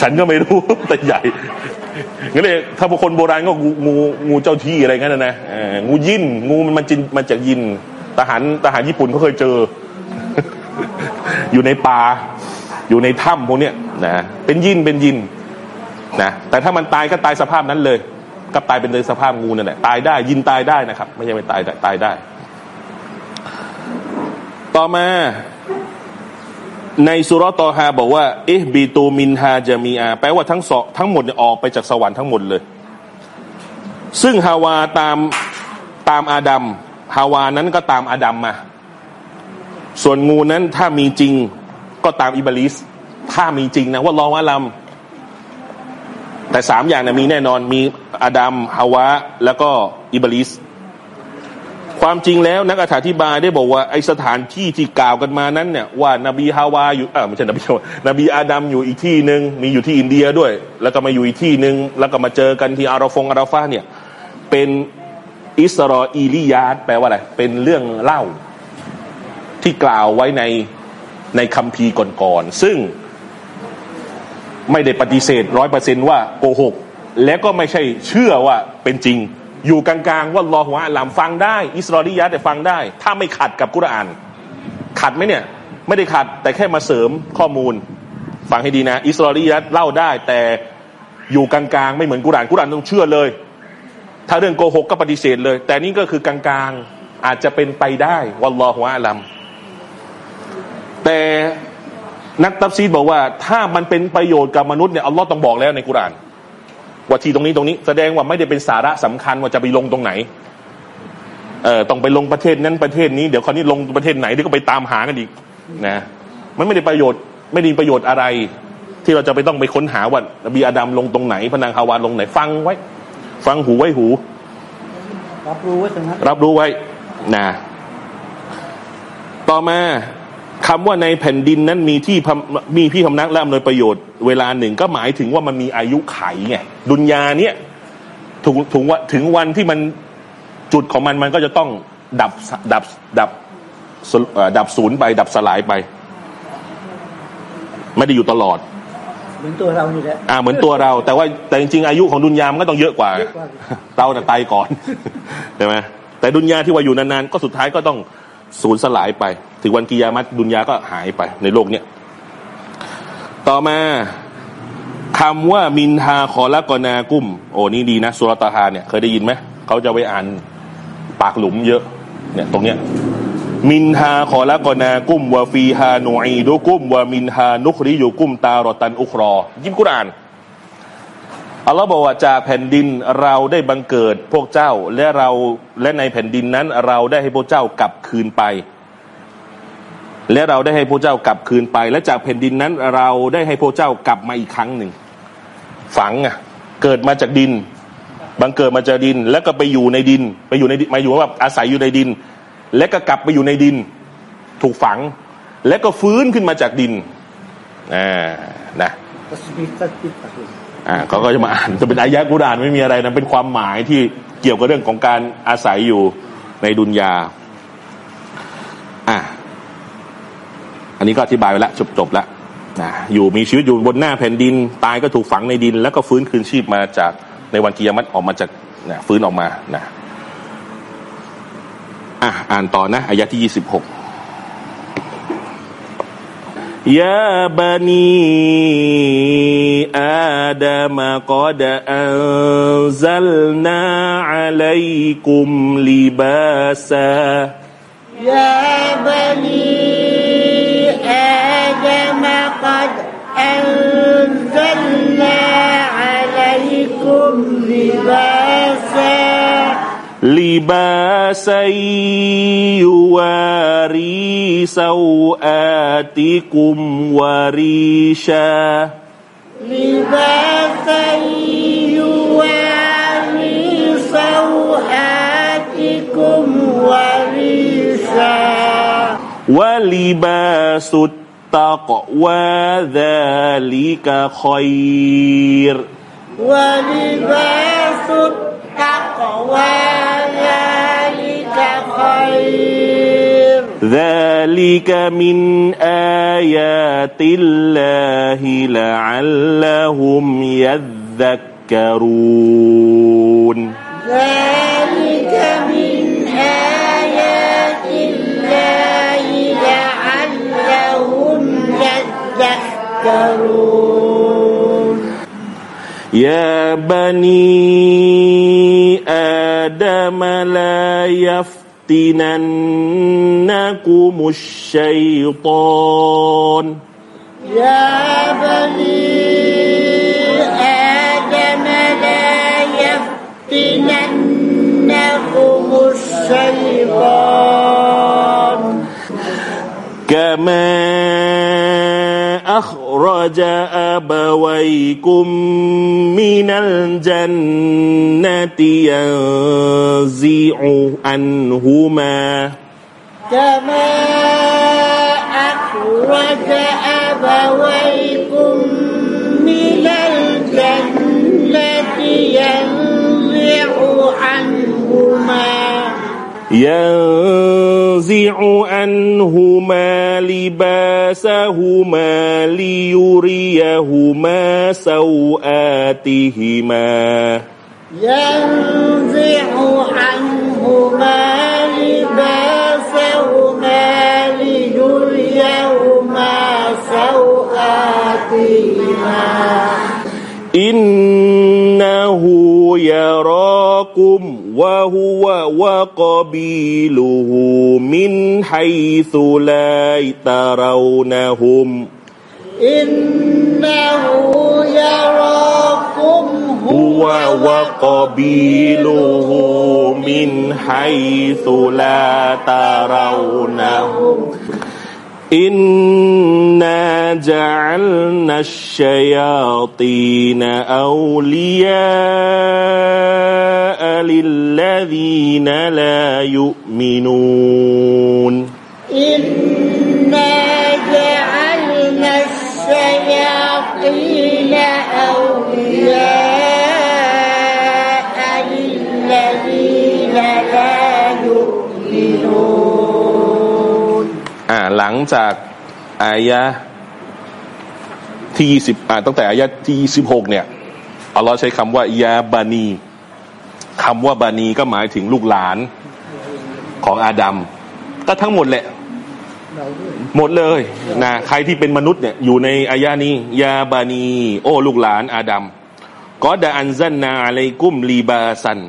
Speaker 1: ฉันก็ไม่รู้แต่ใหญ่ งั้นเลยถ้าบางคนโบราณก็งูงูเจ้าที่อะไรงั้นนะองูยินงูมันมันจินมันจากยินทหารทหารญี่ปุ่นเขาเคยเจอ อยู่ในป่าอยู่ในถ้ำพวกเนี้ยนะเป็นยินเป็นยินนะแต่ถ้ามันตายก็ตายสภาพนั้นเลย ก็ตายเป็นเลยสภาพงูนั่นแหละตายได้ยินตายได้นะครับ ไม่ใช่ไม่ตายได้ตายได้ ต่อมา ในสุรตอฮาบอกว่าเอ๊ะบีตูมินฮาจะมีอาแปลว่าทั้งสองทั้งหมดเนี่ยออกไปจากสวรรค์ทั้งหมดเลย ซึ่งฮาวาตามตามอาดัมฮาวานั้นก็ตามอาดัมมา ส่วนงูนั้นถ้ามีจริงก็ตามอิบลิส ถ้ามีจริงนะว่าลองอาลัมแต่สามอย่างนะมีแน่นอนมีอาดัมฮาวาแล้วก็อิบลิส ความจริงแล้วนักอธิบายได้บอกว่าไอสถานที่ที่กล่าวกันมานั้นเนี่ยว่านบีฮาวาอยู่เออไม่ใช่นบีฮาวานบีอาดัมอยู่อีกที่หนึ่งมีอยู่ที่อินเดียด้วย แล้วก็มาอยู่อีกที่หนึ่งแล้วก็มาเจอกันที่อาราฟงอาราฟาเนี่ยเป็นอิสรออีลียาตแปลว่าอะไรเป็นเรื่องเล่าที่กล่าวไว้ในในคัมภีร์ก่อนๆซึ่งไม่ได้ปฏิเสธร้อยเปอร์เซนว่าโกหกและก็ไม่ใช่เชื่อว่าเป็นจริง อยู่กลางๆว่ารอหัวอัลามฟังได้ อิสราเอลียะแต่ฟังได้ ถ้าไม่ขัดกับกุรอาน ขัดไหมเนี่ย ไม่ได้ขัดแต่แค่มาเสริมข้อมูล ฟังให้ดีนะ อิสราเอลียะเล่าได้ แต่อยู่กลางๆ ไม่เหมือนกุรอานกุรอานต้องเชื่อเลย ถ้าเรื่องโกหกก็ปฏิเสธเลย แต่นี่ก็คือกลางๆอาจจะเป็นไปได้วัลลอฮุอาลัมแต่นักตัฟซีดบอกว่าถ้ามันเป็นประโยชน์กับมนุษย์เนี่ยอัลลอฮ์ต้องบอกแล้วในกุรอาน ว่าที่ตรงนี้ตรงนี้ แสดงว่าไม่ได้เป็นสาระสำคัญว่าจะไปลงตรงไหนเออต้องไปลงประเทศนั้นประเทศนี้เดี๋ยวคราวนี้ลงประเทศไหนเดี๋ยวก็ไปตามหากันอีกนะมันไม่ได้ประโยชน์ไม่ได้ประโยชน์อะไร ที่เราจะไปต้องไปค้นหาว่านบีอาดัมลงตรงไหนพระนางฮาวาลงไหนฟังไว้ ฟังหูไว้หู
Speaker 3: รับรู้ไว้ตรงนั้น
Speaker 1: รับรู้ไว้นะต่อมา คำว่าในแผ่นดินนั้นมีที่พำมีพี่พำนักและอำนวยประโยชน์เวลาหนึ่งก็หมายถึงว่ามันมีอายุไขไงดุนยาเนี้ยถึงถึงว่าถึงวันที่มันจุดของมันมันก็จะต้องดับดับดับสลเอ่อดับศูนย์ไปดับสลายไป ไม่ได้อยู่ตลอด
Speaker 3: เหมือนตัวเรานี่แหละ
Speaker 1: อ่าเหมือนตัวเรา แต่ว่าแต่จริงๆอายุของดุนยามนก็ต้องเยอะกว่า
Speaker 3: เยอะกว่า
Speaker 1: เราน่ะตายก่อนใช่ไหมแต่ดุนยาที่ว่าอยู่นานๆก็สุดท้ายก็ต้อง สูญสลายไป ถึงวันกิยามัตดุนยาก็หายไปในโลกเนี้ยต่อมาคำว่ามินฮาคอละกอนากุ้ม โอ้นี่ดีนะสุรตาฮาเนี่ยเคยได้ยินไหมเขาจะไปอ่านปากหลุมเยอะ เนี่ยตรงเนี้ยมินฮาขอละกอนากุ้มวะฟีฮานูอีดุกุมวะมินฮานุคริยุกุ้มตารอตันอุครอยิ้มกุรอาน อัลลอฮ์บอกว่าจากแผ่นดินเราได้บังเกิดพวกเจ้าและเราและในแผ่นดินนั้น เราได้ให้พวกเจ้ากลับคืนไป และเราได้ให้พวกเจ้ากลับคืนไป และจากแผ่นดินนั้น เราได้ให้พวกเจ้ากลับมาอีกครั้งหนึ่ง ฝังอะเกิดมาจากดิน บังเกิดมาจากดิน แล้วก็ไปอยู่ในดิน ไปอยู่ในมาอยู่ว่าอาศัยอยู่ในดิน และก็กลับไปอยู่ในดิน ถูกฝัง และก็ฟื้นขึ้นมาจากดินอ่านะ อ่าเขาก็จะมาอ่านจะเป็นอายะกุรานไม่มีอะไรนะเป็นความหมายที่เกี่ยวกับเรื่องของการอาศัยอยู่ในดุนยาอะอันนี้ก็อธิบายไปแล้วจบจบแล้วนะอยู่มีชีวิตอยู่บนหน้าแผ่นดิน ตายก็ถูกฝังในดิน แล้วก็ฟื้นคืนชีพมาจากในวันกิยามัตออกมาจากนะฟื้นออกมานะอะอ่านต่อนะอายะที่ยี่สิบหก يا بني آدم قد أنزلنا عليكم لباسا.
Speaker 2: يا بني آدم قد أنزلنا عليكم لباسا.
Speaker 1: لباسا يواري سوآتكم وريشا.
Speaker 2: لباسا يواري سوآتكم وريشا.
Speaker 1: ولباس التقوى ذلك خير.
Speaker 2: ولباس التقوى ذلك
Speaker 1: من آيات الله لعلهم يذكرون
Speaker 2: ذلك من آيات الله لعلهم يذكرون
Speaker 1: يا بني آدم لا يفتننكم الشيطان.
Speaker 2: يا بني آدم لا يفتننكم الشيطان.
Speaker 1: كما أخرج أبويكم من الجنة ينزع عنهما.
Speaker 2: كما أخرج أبويكم ينزع عنهما
Speaker 1: لباسهما ليريهما سوآتهما
Speaker 2: ينزع عنهما
Speaker 1: وقبيله من حيث لا ترونهم
Speaker 2: إنه يراكم
Speaker 1: هو وقبيله من حيث لا ترونهم إنا جعلنا الشياطين أولياء للذين لا يؤمنون งจากอายะที่ยี่สิบตั้งแต่อายะที่ยี่สิบหกเนี่ยอัลลอฮ์ใช้คำว่า يا بني คำว่า بني ก็หมายถึงลูกหลานของอาดัมก็ทั้งหมดแหละ หมดเลยนะใครที่เป็นมนุษย์เนี่ยอยู่ในอายะนี้ يا بني โอ้ลูกหลานอาดัมقد أنزلنا عليكم لباسا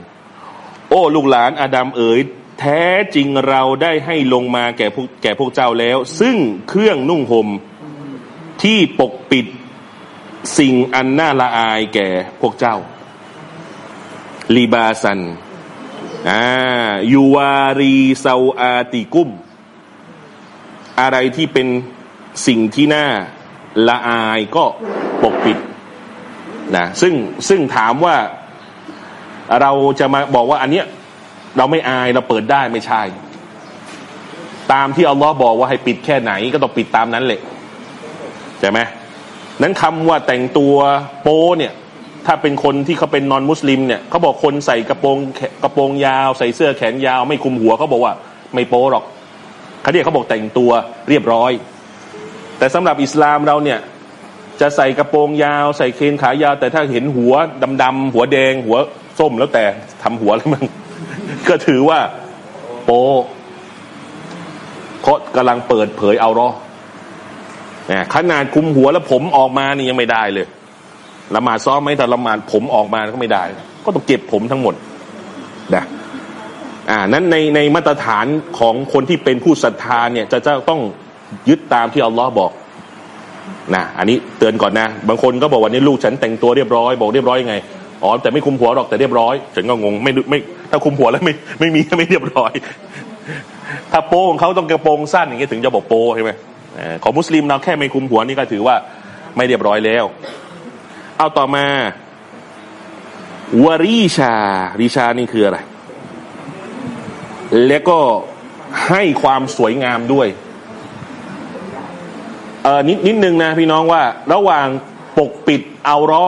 Speaker 1: โอ้ลูกหลานอาดัมเอ๋ย แท้จริงเราได้ให้ลงมาแก่พวกแก่พวกเจ้าแล้ว ซึ่งเครื่องนุ่งห่มที่ปกปิดสิ่งอันน่าละอายแก่พวกเจ้าลีบาซันอ่ายูวารีซาอาติกุม อะไรที่เป็นสิ่งที่น่าละอายก็ปกปิดนะซึ่งซึ่งถามว่าเราจะมาบอกว่าอันเนี้ย เราไม่อายเราเปิดได้ไม่ใช่ ตามที่อัลลอฮ์บอกว่าให้ปิดแค่ไหน ก็ต้องปิดตามนั้นแหละใช่ไหมนั้นคำว่าแต่งตัวโป้เนี่ย ถ้าเป็นคนที่เขาเป็นนอนมุสลิมเนี่ยเขาบอกคนใส่กระโปรงกระโปรงยาว ใส่เสื้อแขนยาว ไม่คุมหัวเขาบอกว่า ไม่โป้หรอกเขาเรียกเขาบอกแต่งตัวเรียบร้อย แต่สำหรับอิสลามเราเนี่ย จะใส่กระโปรงยาว ใส่เคนขายาว แต่ถ้าเห็นหัวดำๆหัวแดง หัวส้มแล้วแต่ทำหัวแล้วมัน ก็ถือว่าโปเพราะกำลังเปิดเผยเอารอนี่ขนาดคุมหัวแล้วผมออกมานี่ยังไม่ได้เลยละหมาดซ้อมไหมแต่ละหมาดผมออกมาก็ไม่ได้ ก็ต้องเก็บผมทั้งหมดนะอ่านั้นในในมาตรฐานของคนที่เป็นผู้ศรัทธาเนี่ยจะจะต้องยึดตามที่อัลลอฮ์บอกนะอันนี้เตือนก่อนนะ บางคนก็บอกว่านี่ลูกฉันแต่งตัวเรียบร้อย บอกเรียบร้อยยังไง อ๋อแต่ไม่คุมหัวหรอกแต่เรียบร้อยฉันก็งงไม่ไม่ถ้าคุมหัวแล้วไม่ไม่มีไม่เรียบร้อย ถ้าโป้งเขาต้องกระโปรงสั้นอย่างเงี้ยถึงจะบอกโป้ใช่ไหมของมุสลิมเราแค่ไม่คุมหัวนี่ก็ถือว่าไม่เรียบร้อยแล้ว เอาต่อมาวารีชารีชานี่คืออะไร แล้วก็ให้ความสวยงามด้วยเออนิดนิดนึงนะพี่น้องว่า ระหว่างปกปิดเอารอ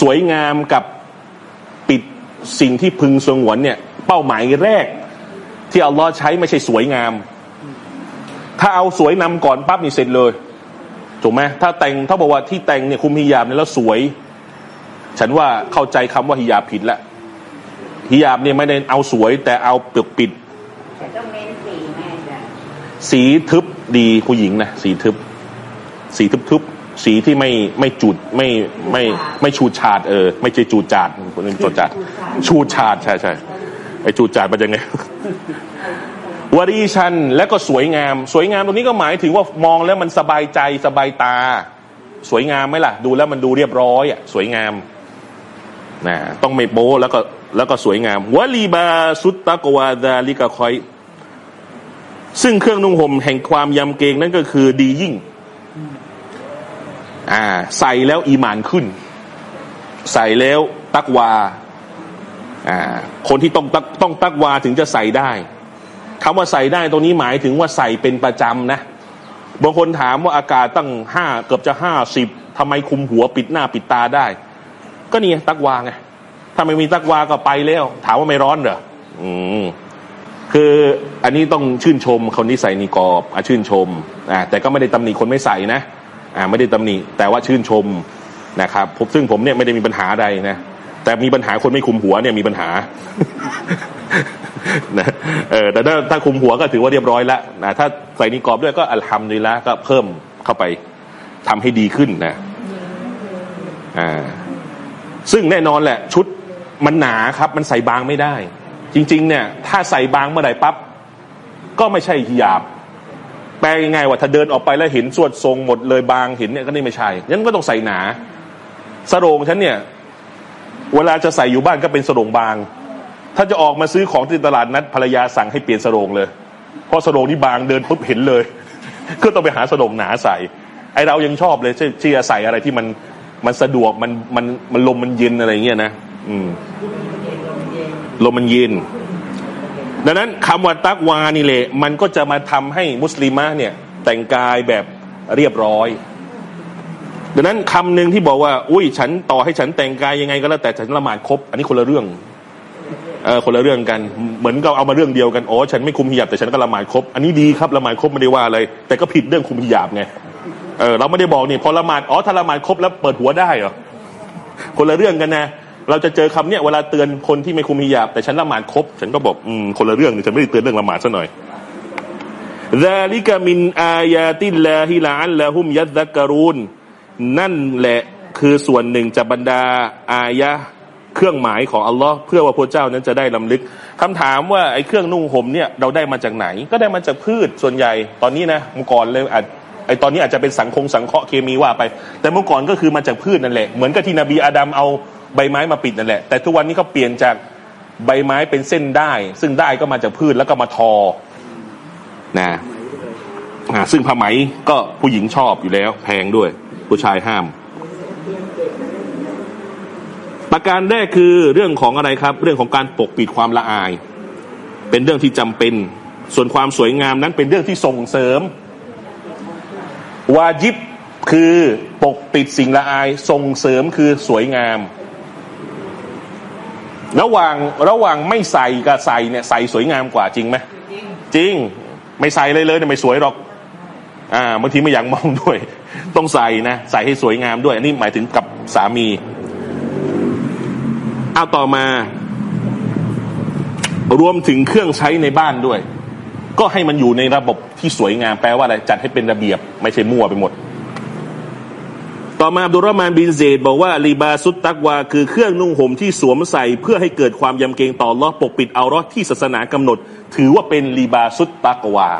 Speaker 1: สวยงามกับปิดสิ่งที่พึงสงวนเนี่ย เป้าหมายแรก ที่อัลลอฮ์ใช้ไม่ใช่สวยงาม ถ้าเอาสวยนำก่อนปั๊บนี่เสร็จเลยถูกไหมถ้าแต่งถ้าบอกว่าที่แต่งเนี่ยคุมฮิญาบเนี่ยแล้วสวย ฉันว่าเข้าใจคำว่าฮิญาบผิดแล้วฮิญาบเนี่ยไม่ได้เอาสวย แต่เอาเปลือกปิด
Speaker 4: แต่ต้องเน้นสีแม่จ้ะ
Speaker 1: สีทึบดีผู้หญิงนะสีทึบ สีทึบทึบ สีที่ไม่ไม่จุดไม่ไม่ไม่ชูดฉาดเออไม่ใช่จูดจาดคนนี้จูดจาดชูดฉาดใช่ใช่ไอจูดจาดมันยังไงวารีชันและก็สวยงาม สวยงามตรงนี้ก็หมายถึงว่ามองแล้วมันสบายใจสบายตา สวยงามไหมล่ะ ดูแล้วมันดูเรียบร้อยอะสวยงามนะต้องไม่โป๊แล้วก็แล้วก็สวยงามวลีบาสุตตะกวาดาลิกะคอย ซึ่งเครื่องนุ่งห่มแห่งความยำเกรงนั่นก็คือดียิ่ง อ่าใส่แล้วอีหมานขึ้น ใส่แล้วตักวาอ่าคนที่ต้องตักต้องตักวาถึงจะใส่ได้คำว่าใส่ได้ตรงนี้หมายถึงว่าใส่เป็นประจำนะบางคนถามว่าอากาศตั้งห้าเกือบจะห้าสิบทำไมคุมหัวปิดหน้าปิดตาได้ ก็นี่ตักวาไงถ้าไม่มีตักวาก็ไปแล้ว ถามว่าไม่ร้อนเหรออืมคืออันนี้ต้องชื่นชมคนที่ใส่นิกอบอะชื่นชมอ่าแต่ก็ไม่ได้ตำหนิคนไม่ใส่นะ อ่าไม่ได้ตำหนิแต่ว่าชื่นชมนะครับผมซึ่งผมเนี่ยไม่ได้มีปัญหาใดนะแต่มีปัญหาคนไม่คุมหัวเนี่ยมีปัญหานะเออแต่ถ้าถ้าคุมหัวก็ถือว่าเรียบร้อยแล้วนะถ้าใส่นิกอบด้วยก็อัลฮัมดุลิละก็เพิ่มเข้าไปทำให้ดีขึ้นนะอ่าซึ่งแน่นอนแหละ ชุดมันหนาครับมันใส่บางไม่ได้ จริง ๆ เนี่ย ถ้าใส่บางเมื่อไหร่ปั๊บก็ไม่ใช่ฮิญาบ แปลยังไงว่าถ้าเดินออกไปแล้วห็นสวดทรงหมดเลยบางห็นเนี่ยก็นี่ไม่ใช่งั้นก็ต้องใส่หนาสรงฉันเนี่ย เวลาจะใส่อยู่บ้านก็เป็นสรงบาง ถ้าจะออกมาซื้อของที่ตลาดนัดภรรยาสั่งให้เปลี่ยนสรงเลย เพราะสรงนี่บางเดินปุ๊บเห็นเลย ก็ต้องไปหาสรงหนาใส่ ไอเรายังชอบเลยที่ที่จใส่อะไรที่มันมันสะดวกมันมันมันลมมันเย็นอะไรเงี้ยนะอืมลมมันเย็น ดังนั้นคำว่าตักวานี่แหละมันก็จะมาทำให้มุสลิมะเนี่ยแต่งกายแบบเรียบร้อย ดังนั้นคำหนึ่งที่บอกว่า อุ้ยฉันต่อให้ฉันแต่งกายยังไงก็แล้วแต่ฉันละหมาดครบ อันนี้คนละเรื่องเออคนละเรื่องกันเหมือนกับเอามาเรื่องเดียวกันอ๋อฉันไม่คุมหิญาบแต่ฉันก็ละหมาดครบ อันนี้ดีครับละหมาดครบไม่ได้ว่าอะไรแต่ก็ผิดเรื่องคุมหิญาบไงเออเราไม่ได้บอกนี่พอละหมาดอ๋อถ้าละหมาดครบแล้วเปิดหัวได้เหรอคนละเรื่องกันนะ เราจะเจอคำเนี้ยเวลาเตือนคนที่ไม่คุมฮิญาบแต่ฉันละหมาดครบ ฉันก็บอกอืมคนละเรื่องฉันไม่ได้เตือนเรื่องละหมาดซะหน่อยดาลิกามินอายาติลาฮิลาอันละหุมยัตดะกรุนนั่นแหละคือส่วนหนึ่งจะบรรดาอายะเครื่องหมายของอัลลอฮ์เพื่อว่าพระเจ้านั้นจะได้ลำลึก คำถามว่าไอ้เครื่องนุ่งห่มเนี่ยเราได้มาจากไหน ก็ได้มาจากพืชส่วนใหญ่ตอนนี้นะเมื่อก่อนเลยอาจไอตอนนี้อาจจะเป็นสังคงสังเคราะห์เคมีว่าไป แต่เมื่อก่อนก็คือมาจากพืชนั่นแหละ เหมือนกับที่นบีอาดัมเอา ใบไม้มาปิดนั่นแหละ แต่ทุกวันนี้เขาเปลี่ยนจากใบไม้เป็นเส้นได้ ซึ่งได้ก็มาจากพืชแล้วก็มาทอนะซึ่งผ้าไหมก็ผู้หญิงชอบอยู่แล้ว แพงด้วย ผู้ชายห้าม ประการแรกคือเรื่องของอะไรครับ เรื่องของการปกปิดความละอาย เป็นเรื่องที่จำเป็น ส่วนความสวยงามนั้นเป็นเรื่องที่ส่งเสริม วาจิบคือปกปิดสิ่งละอายส่งเสริมคือสวยงาม ระหว่างระหว่างไม่ใส่กับใส่เนี่ยใส่สวยงามกว่าจริงไหมจริง ไม่ใส่เลยเลยเนี่ยไม่สวยหรอก อ่าบางทีไม่อยากมองด้วย ต้องใส่นะใส่ให้สวยงามด้วย อันนี้หมายถึงกับสามีเอาต่อมารวมถึงเครื่องใช้ในบ้านด้วย ก็ให้มันอยู่ในระบบที่สวยงามแปลว่าอะไรจัดให้เป็นระเบียบ ไม่ใช่มั่วไปหมด ต่อมาอับดุลรอมานบินเซดบอกว่าลีบาสุตตักวา คือเครื่องนุ่งห่มที่สวมใส่ เพื่อให้เกิดความยำเกรงต่อลอปกปิดเอารอที่ศาสนากำหนด ถือว่าเป็นลีบาสุตตักวา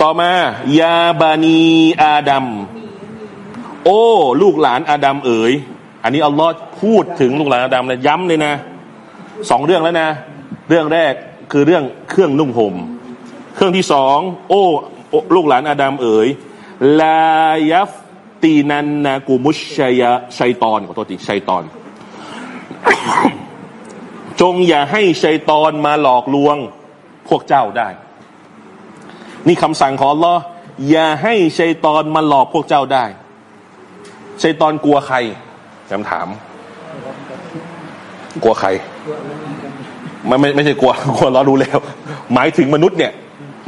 Speaker 1: ต่อมายาบานีอาดัมโอ้ ลูกหลานอาดัมเอ๋ย อันนี้อัลลอฮ์พูดถึงลูกหลานอาดัมเลยย้ำเลยนะสองเรื่องแล้วนะ เรื่องแรกคือเรื่องเครื่องนุ่งห่มเครื่องที่สองโอ้ ลูกหลานอาดัมเอ๋ย ลายัฟตีนันนากูมุชชัยชัยตอนขอโทษทีชัยตอน จงอย่าให้ชัยตอนมาหลอกลวงพวกเจ้าได้ นี่คำสั่งของลออย่าให้ชัยตอนมาหลอกพวกเจ้าได้ชัยตอนกลัวใครคำถาม กลัวใครไม่ไม่ไม่ใช่กลัวกลัวเรารู้แล้ว หมายถึงมนุษย์เนี่ย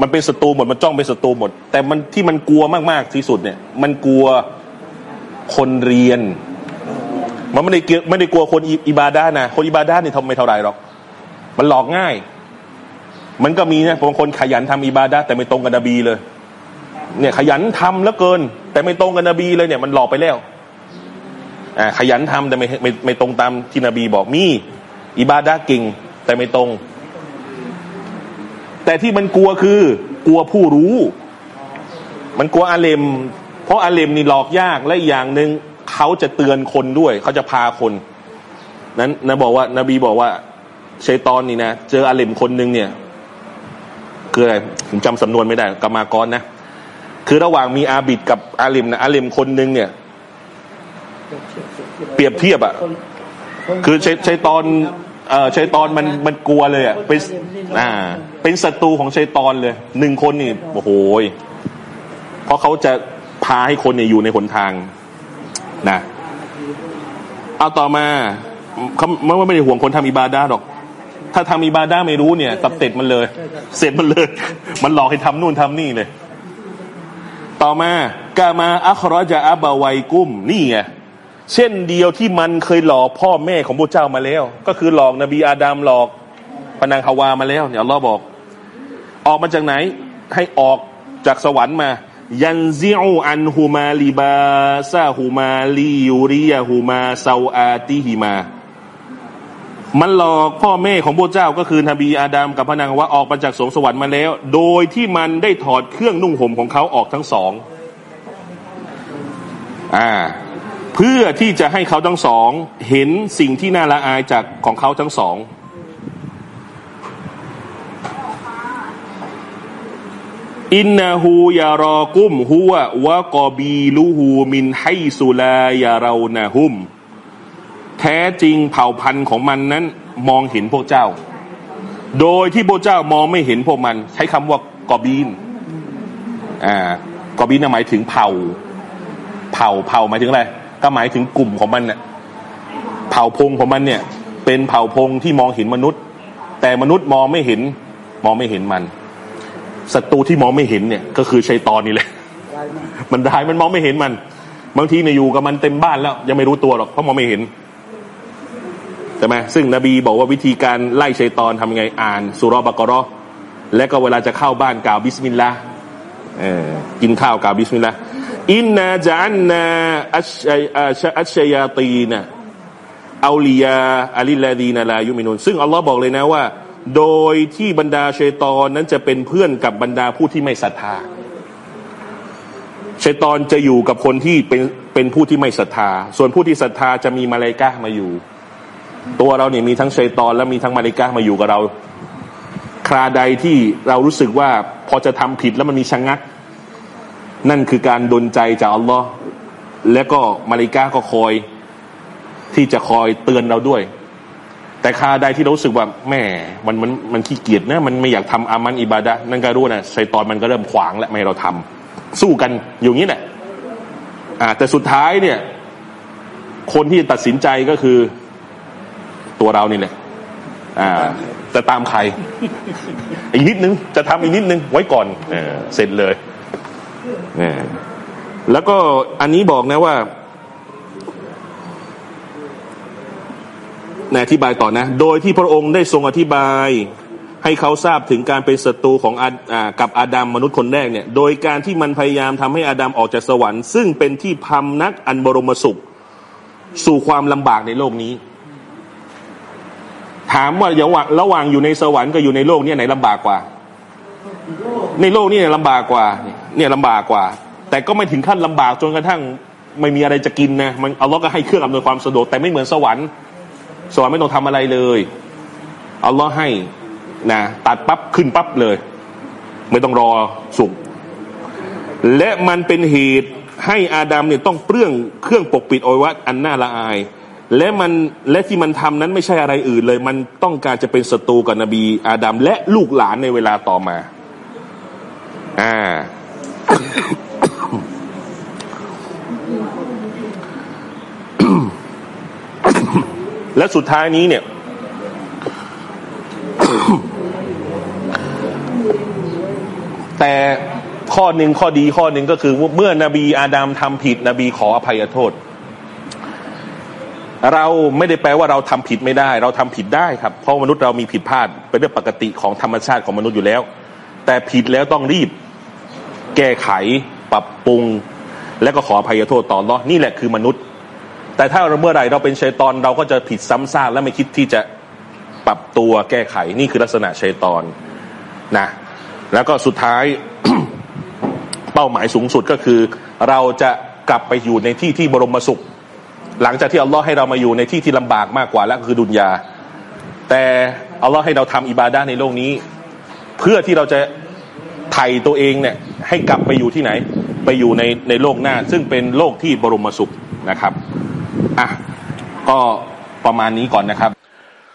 Speaker 1: มันเป็นศัตรูหมดมันจ้องเป็นศัตรูหมด แต่มันที่มันกลัวมากๆที่สุดเนี่ย มันกลัวคนเรียน มันไม่ได้เกี่ยวไม่ได้กลัวคนอิบาดานะคนอิบาดานี่ทำไม่เท่าไรหรอก มันหลอกง่าย มันก็มีนะบางคนขยันทำอิบาดาแต่ไม่ตรงกับนบีเลย เนี่ย ขยันทำแล้วเกิน แต่ไม่ตรงกับนบีเลยเนี่ย มันหลอกไปแล้วอ่าขยันทำแต่ไม่ไม่ไม่ตรงตามที่นบีบอกมีอิบาดาเก่งแต่ไม่ตรง แต่ที่มันกลัวคือกลัวผู้รู้ มันกลัวอาเลม เพราะอาเลมนี่หลอกยากและอย่างหนึ่งเขาจะเตือนคนด้วย เขาจะพาคน นั้นนะบอกว่านบีบอกว่าชัยตอนนี่นะเจออาเลมคนหนึ่งเนี่ย คืออะไรผมจำสำนวนไม่ได้กรรมากรนะคือระหว่างมีอาบิดกับอาเลมนะอาเลมคนหนึ่งเนี่ย เปรียบเทียบอะคือใช้ใช้ตอนเอ่อใช้ตอนมันมันกลัวเลยอะเป็นอ่า เป็นศัตรูของชัยตอนเลยหนึ่งคนนี่โอ้โหเพราะเขาจะพาให้คนเนี่ยอยู่ในหนทางนะเอาต่อมาเขาไม่ว่าไม่ได้ห่วงคนทำอิบาดาหรอก ถ้าทำอิบาดาไม่รู้เนี่ยตับเสร็จมันเลย เสร็จมันเลย มันหลอกให้ทำนู่นทำนี่เลย ต่อมากามาอัครจะอับาไวกุ้มนี่ไงเช่นเดียวที่มันเคยหลอกพ่อแม่ของพระเจ้ามาแล้ว ก็คือหลอกนบีอาดัมหลอก ปนางฮาวามาแล้วเนี่ยอัลลอฮ์บอก ออกมาจากไหน ให้ออกจากสวรรค์มา ยันซิอูอันฮูมาลิบาซาฮูมาลียูริยาฮูมาซาอาติฮิมา มันหลอกพ่อแม่ของพระเจ้าก็คือนบีอาดัมกับพระนางฮาวาออกมาจากสวงสวรรค์มาแล้ว โดยที่มันได้ถอดเครื่องนุ่งห่มของเขาออกทั้งสอง อ่าเพื่อที่จะให้เขาทั้งสอง เห็นสิ่งที่น่าละอายจากของเขาทั้งสอง อินนาหูยารอกุมหัววะกอบีลูหูมินไฮสุลายาเรานาหุม แท้จริงเผ่าพันธุ์ของมันนั้น มองเห็นพวกเจ้า โดยที่พวกเจ้ามองไม่เห็นพวกมัน ใช้คำว่ากอบีนอ่ากอบีนหมายถึงเผ่า เผ่าเผ่าหมายถึงอะไร ก็หมายถึงกลุ่มของมันเนี่ยเผ่าพงของมันเนี่ย เป็นเผ่าพงที่มองเห็นมนุษย์ แต่มนุษย์มองไม่เห็น มองไม่เห็นมัน ศัตรูที่มองไม่เห็นเนี่ย ก็คือชัยตอนนี่แหละ
Speaker 3: ร้ายมาก
Speaker 1: มันได้มันมองไม่เห็นมัน บางทีเนี่ยอยู่กับมันเต็มบ้านแล้ว ยังไม่รู้ตัวหรอกเพราะมองไม่เห็นใช่ไหมซึ่งนบีบอกว่าวิธีการไล่ชัยตอนทำไงอ่านซูเราะฮ์บะกอเราะฮ์และก็เวลาจะเข้าบ้านกล่าว بسم الله เออกินข้าวกล่าวบิสมิลลาห์อินนาจันนาอัชชัยอัชอัชชัยาตีนะเอาลียาอาลิลลาดีนาลายุมินุนซึ่งอัลลอฮ์บอกเลยนะว่า โดยที่บรรดาชัยตอนนั้นจะเป็นเพื่อนกับบรรดาผู้ที่ไม่ศรัทธาชัยตอนจะอยู่กับคนที่เป็นเป็นผู้ที่ไม่ศรัทธา ส่วนผู้ที่ศรัทธาจะมีมาเลกามาอยู่ ตัวเราเนี่ยมีทั้งชัยตอนและมีทั้งมาเลกามาอยู่กับเรา คราใดที่เรารู้สึกว่าพอจะทำผิดแล้วมันมีชะงัก นั่นคือการดนใจจากอัลลอฮ์และก็มาเลกาก็คอยที่จะคอยเตือนเราด้วย แต่คาใดที่เรารู้สึกว่าแม่มันมันมันขี้เกียจนะมันไม่อยากทำอามันอิบาดะนั่นก็รู้นะชัยตอนมันก็เริ่มขวางและไม่ให้เราทำสู้กันอยู่างนี้แหละอ่าแต่สุดท้ายเนี่ย คนที่ตัดสินใจก็คือตัวเรานี่แหละอ่าจะตามใคร อีกนิดนึง จะทำอีกนิดนึง ไว้ก่อนเอเสร็จเลยเออแล้วก็อันนี้บอกนะว่า ในอธิบายต่อนะ โดยที่พระองค์ได้ทรงอธิบาย ให้เขาทราบถึงการเป็นศัตรูของอากับอาดัมมนุษย์คนแรกเนี่ย โดยการที่มันพยายามทำให้อาดัมออกจากสวรรค์ ซึ่งเป็นที่พำนักอันบรมสุข สู่ความลำบากในโลกนี้ ถามว่าระหว่างระหว่างอยู่ในสวรรค์กับอยู่ในโลกเนี่ยไหนลำบากกว่า ในโลกนี่เนี่ยลำบากกว่า เนี่ยลำบากกว่า แต่ก็ไม่ถึงขั้นลำบากจนกระทั่งไม่มีอะไรจะกินนะมันเอัลลอฮ์ก็ให้เครื่องอำนวยความสะดวกแต่ไม่เหมือนสวรรค์ สวรรค์ไม่ต้องทำอะไรเลยอัลลอฮ์ให้นะตัดปั๊บขึ้นปั๊บเลย ไม่ต้องรอสุกและมันเป็นเหตุให้อาดัมเนี่ยต้องเปลื้องเครื่องปกปิดอวัยวะอันน่าละอาย และมันและที่มันทำนั้นไม่ใช่อะไรอื่นเลย มันต้องการจะเป็นศัตรูกับนบี อาดัมและลูกหลานในเวลาต่อมา อ่า และสุดท้ายนี้เนี่ย แต่ข้อหนึ่งข้อดีข้อหนึ่งก็คือ เมื่อนบีอาดัมทำผิด นบีขออภัยโทษ เราไม่ได้แปลว่าเราทำผิดไม่ได้ เราทำผิดได้ครับ เพราะมนุษย์เรามีผิดพลาด เป็นเรื่องปกติของธรรมชาติของมนุษย์อยู่แล้ว แต่ผิดแล้วต้องรีบ แก้ไข ปรับปรุง และก็ขออภัยโทษต่อเนาะนี่แหละคือมนุษย์ แต่ถ้าเราเมื่อไหร่เราเป็นชัยตอนเราก็จะผิดซ้ำซากและไม่คิดที่จะปรับตัวแก้ไขนี่คือลักษณะชัยตอนนะแล้วก็สุดท้ายเป้าหมายสูงสุดก็คือ เราจะกลับไปอยู่ในที่ที่บรมสุข หลังจากที่อัลลอฮ์ให้เรามาอยู่ในที่ที่ลำบากมากกว่าแล้วก็คือดุนยา แต่อัลลอฮ์ให้เราทำอิบาดะห์ในโลกนี้ เพื่อที่เราจะไถ่ตัวเองเนี่ยให้กลับไปอยู่ที่ไหน ไปอยู่ในในโลกหน้า ซึ่งเป็นโลกที่บรมสุขนะครับ อ่ะก็ประมาณนี้ก่อนนะครับ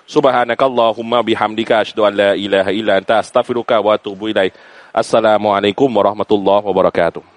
Speaker 1: سبحانك اللهم بحمدك أشهد أن لا إله إلا أنت أستغفرك وأتوب إليك السلام عليكم ورحمة الله وبركاته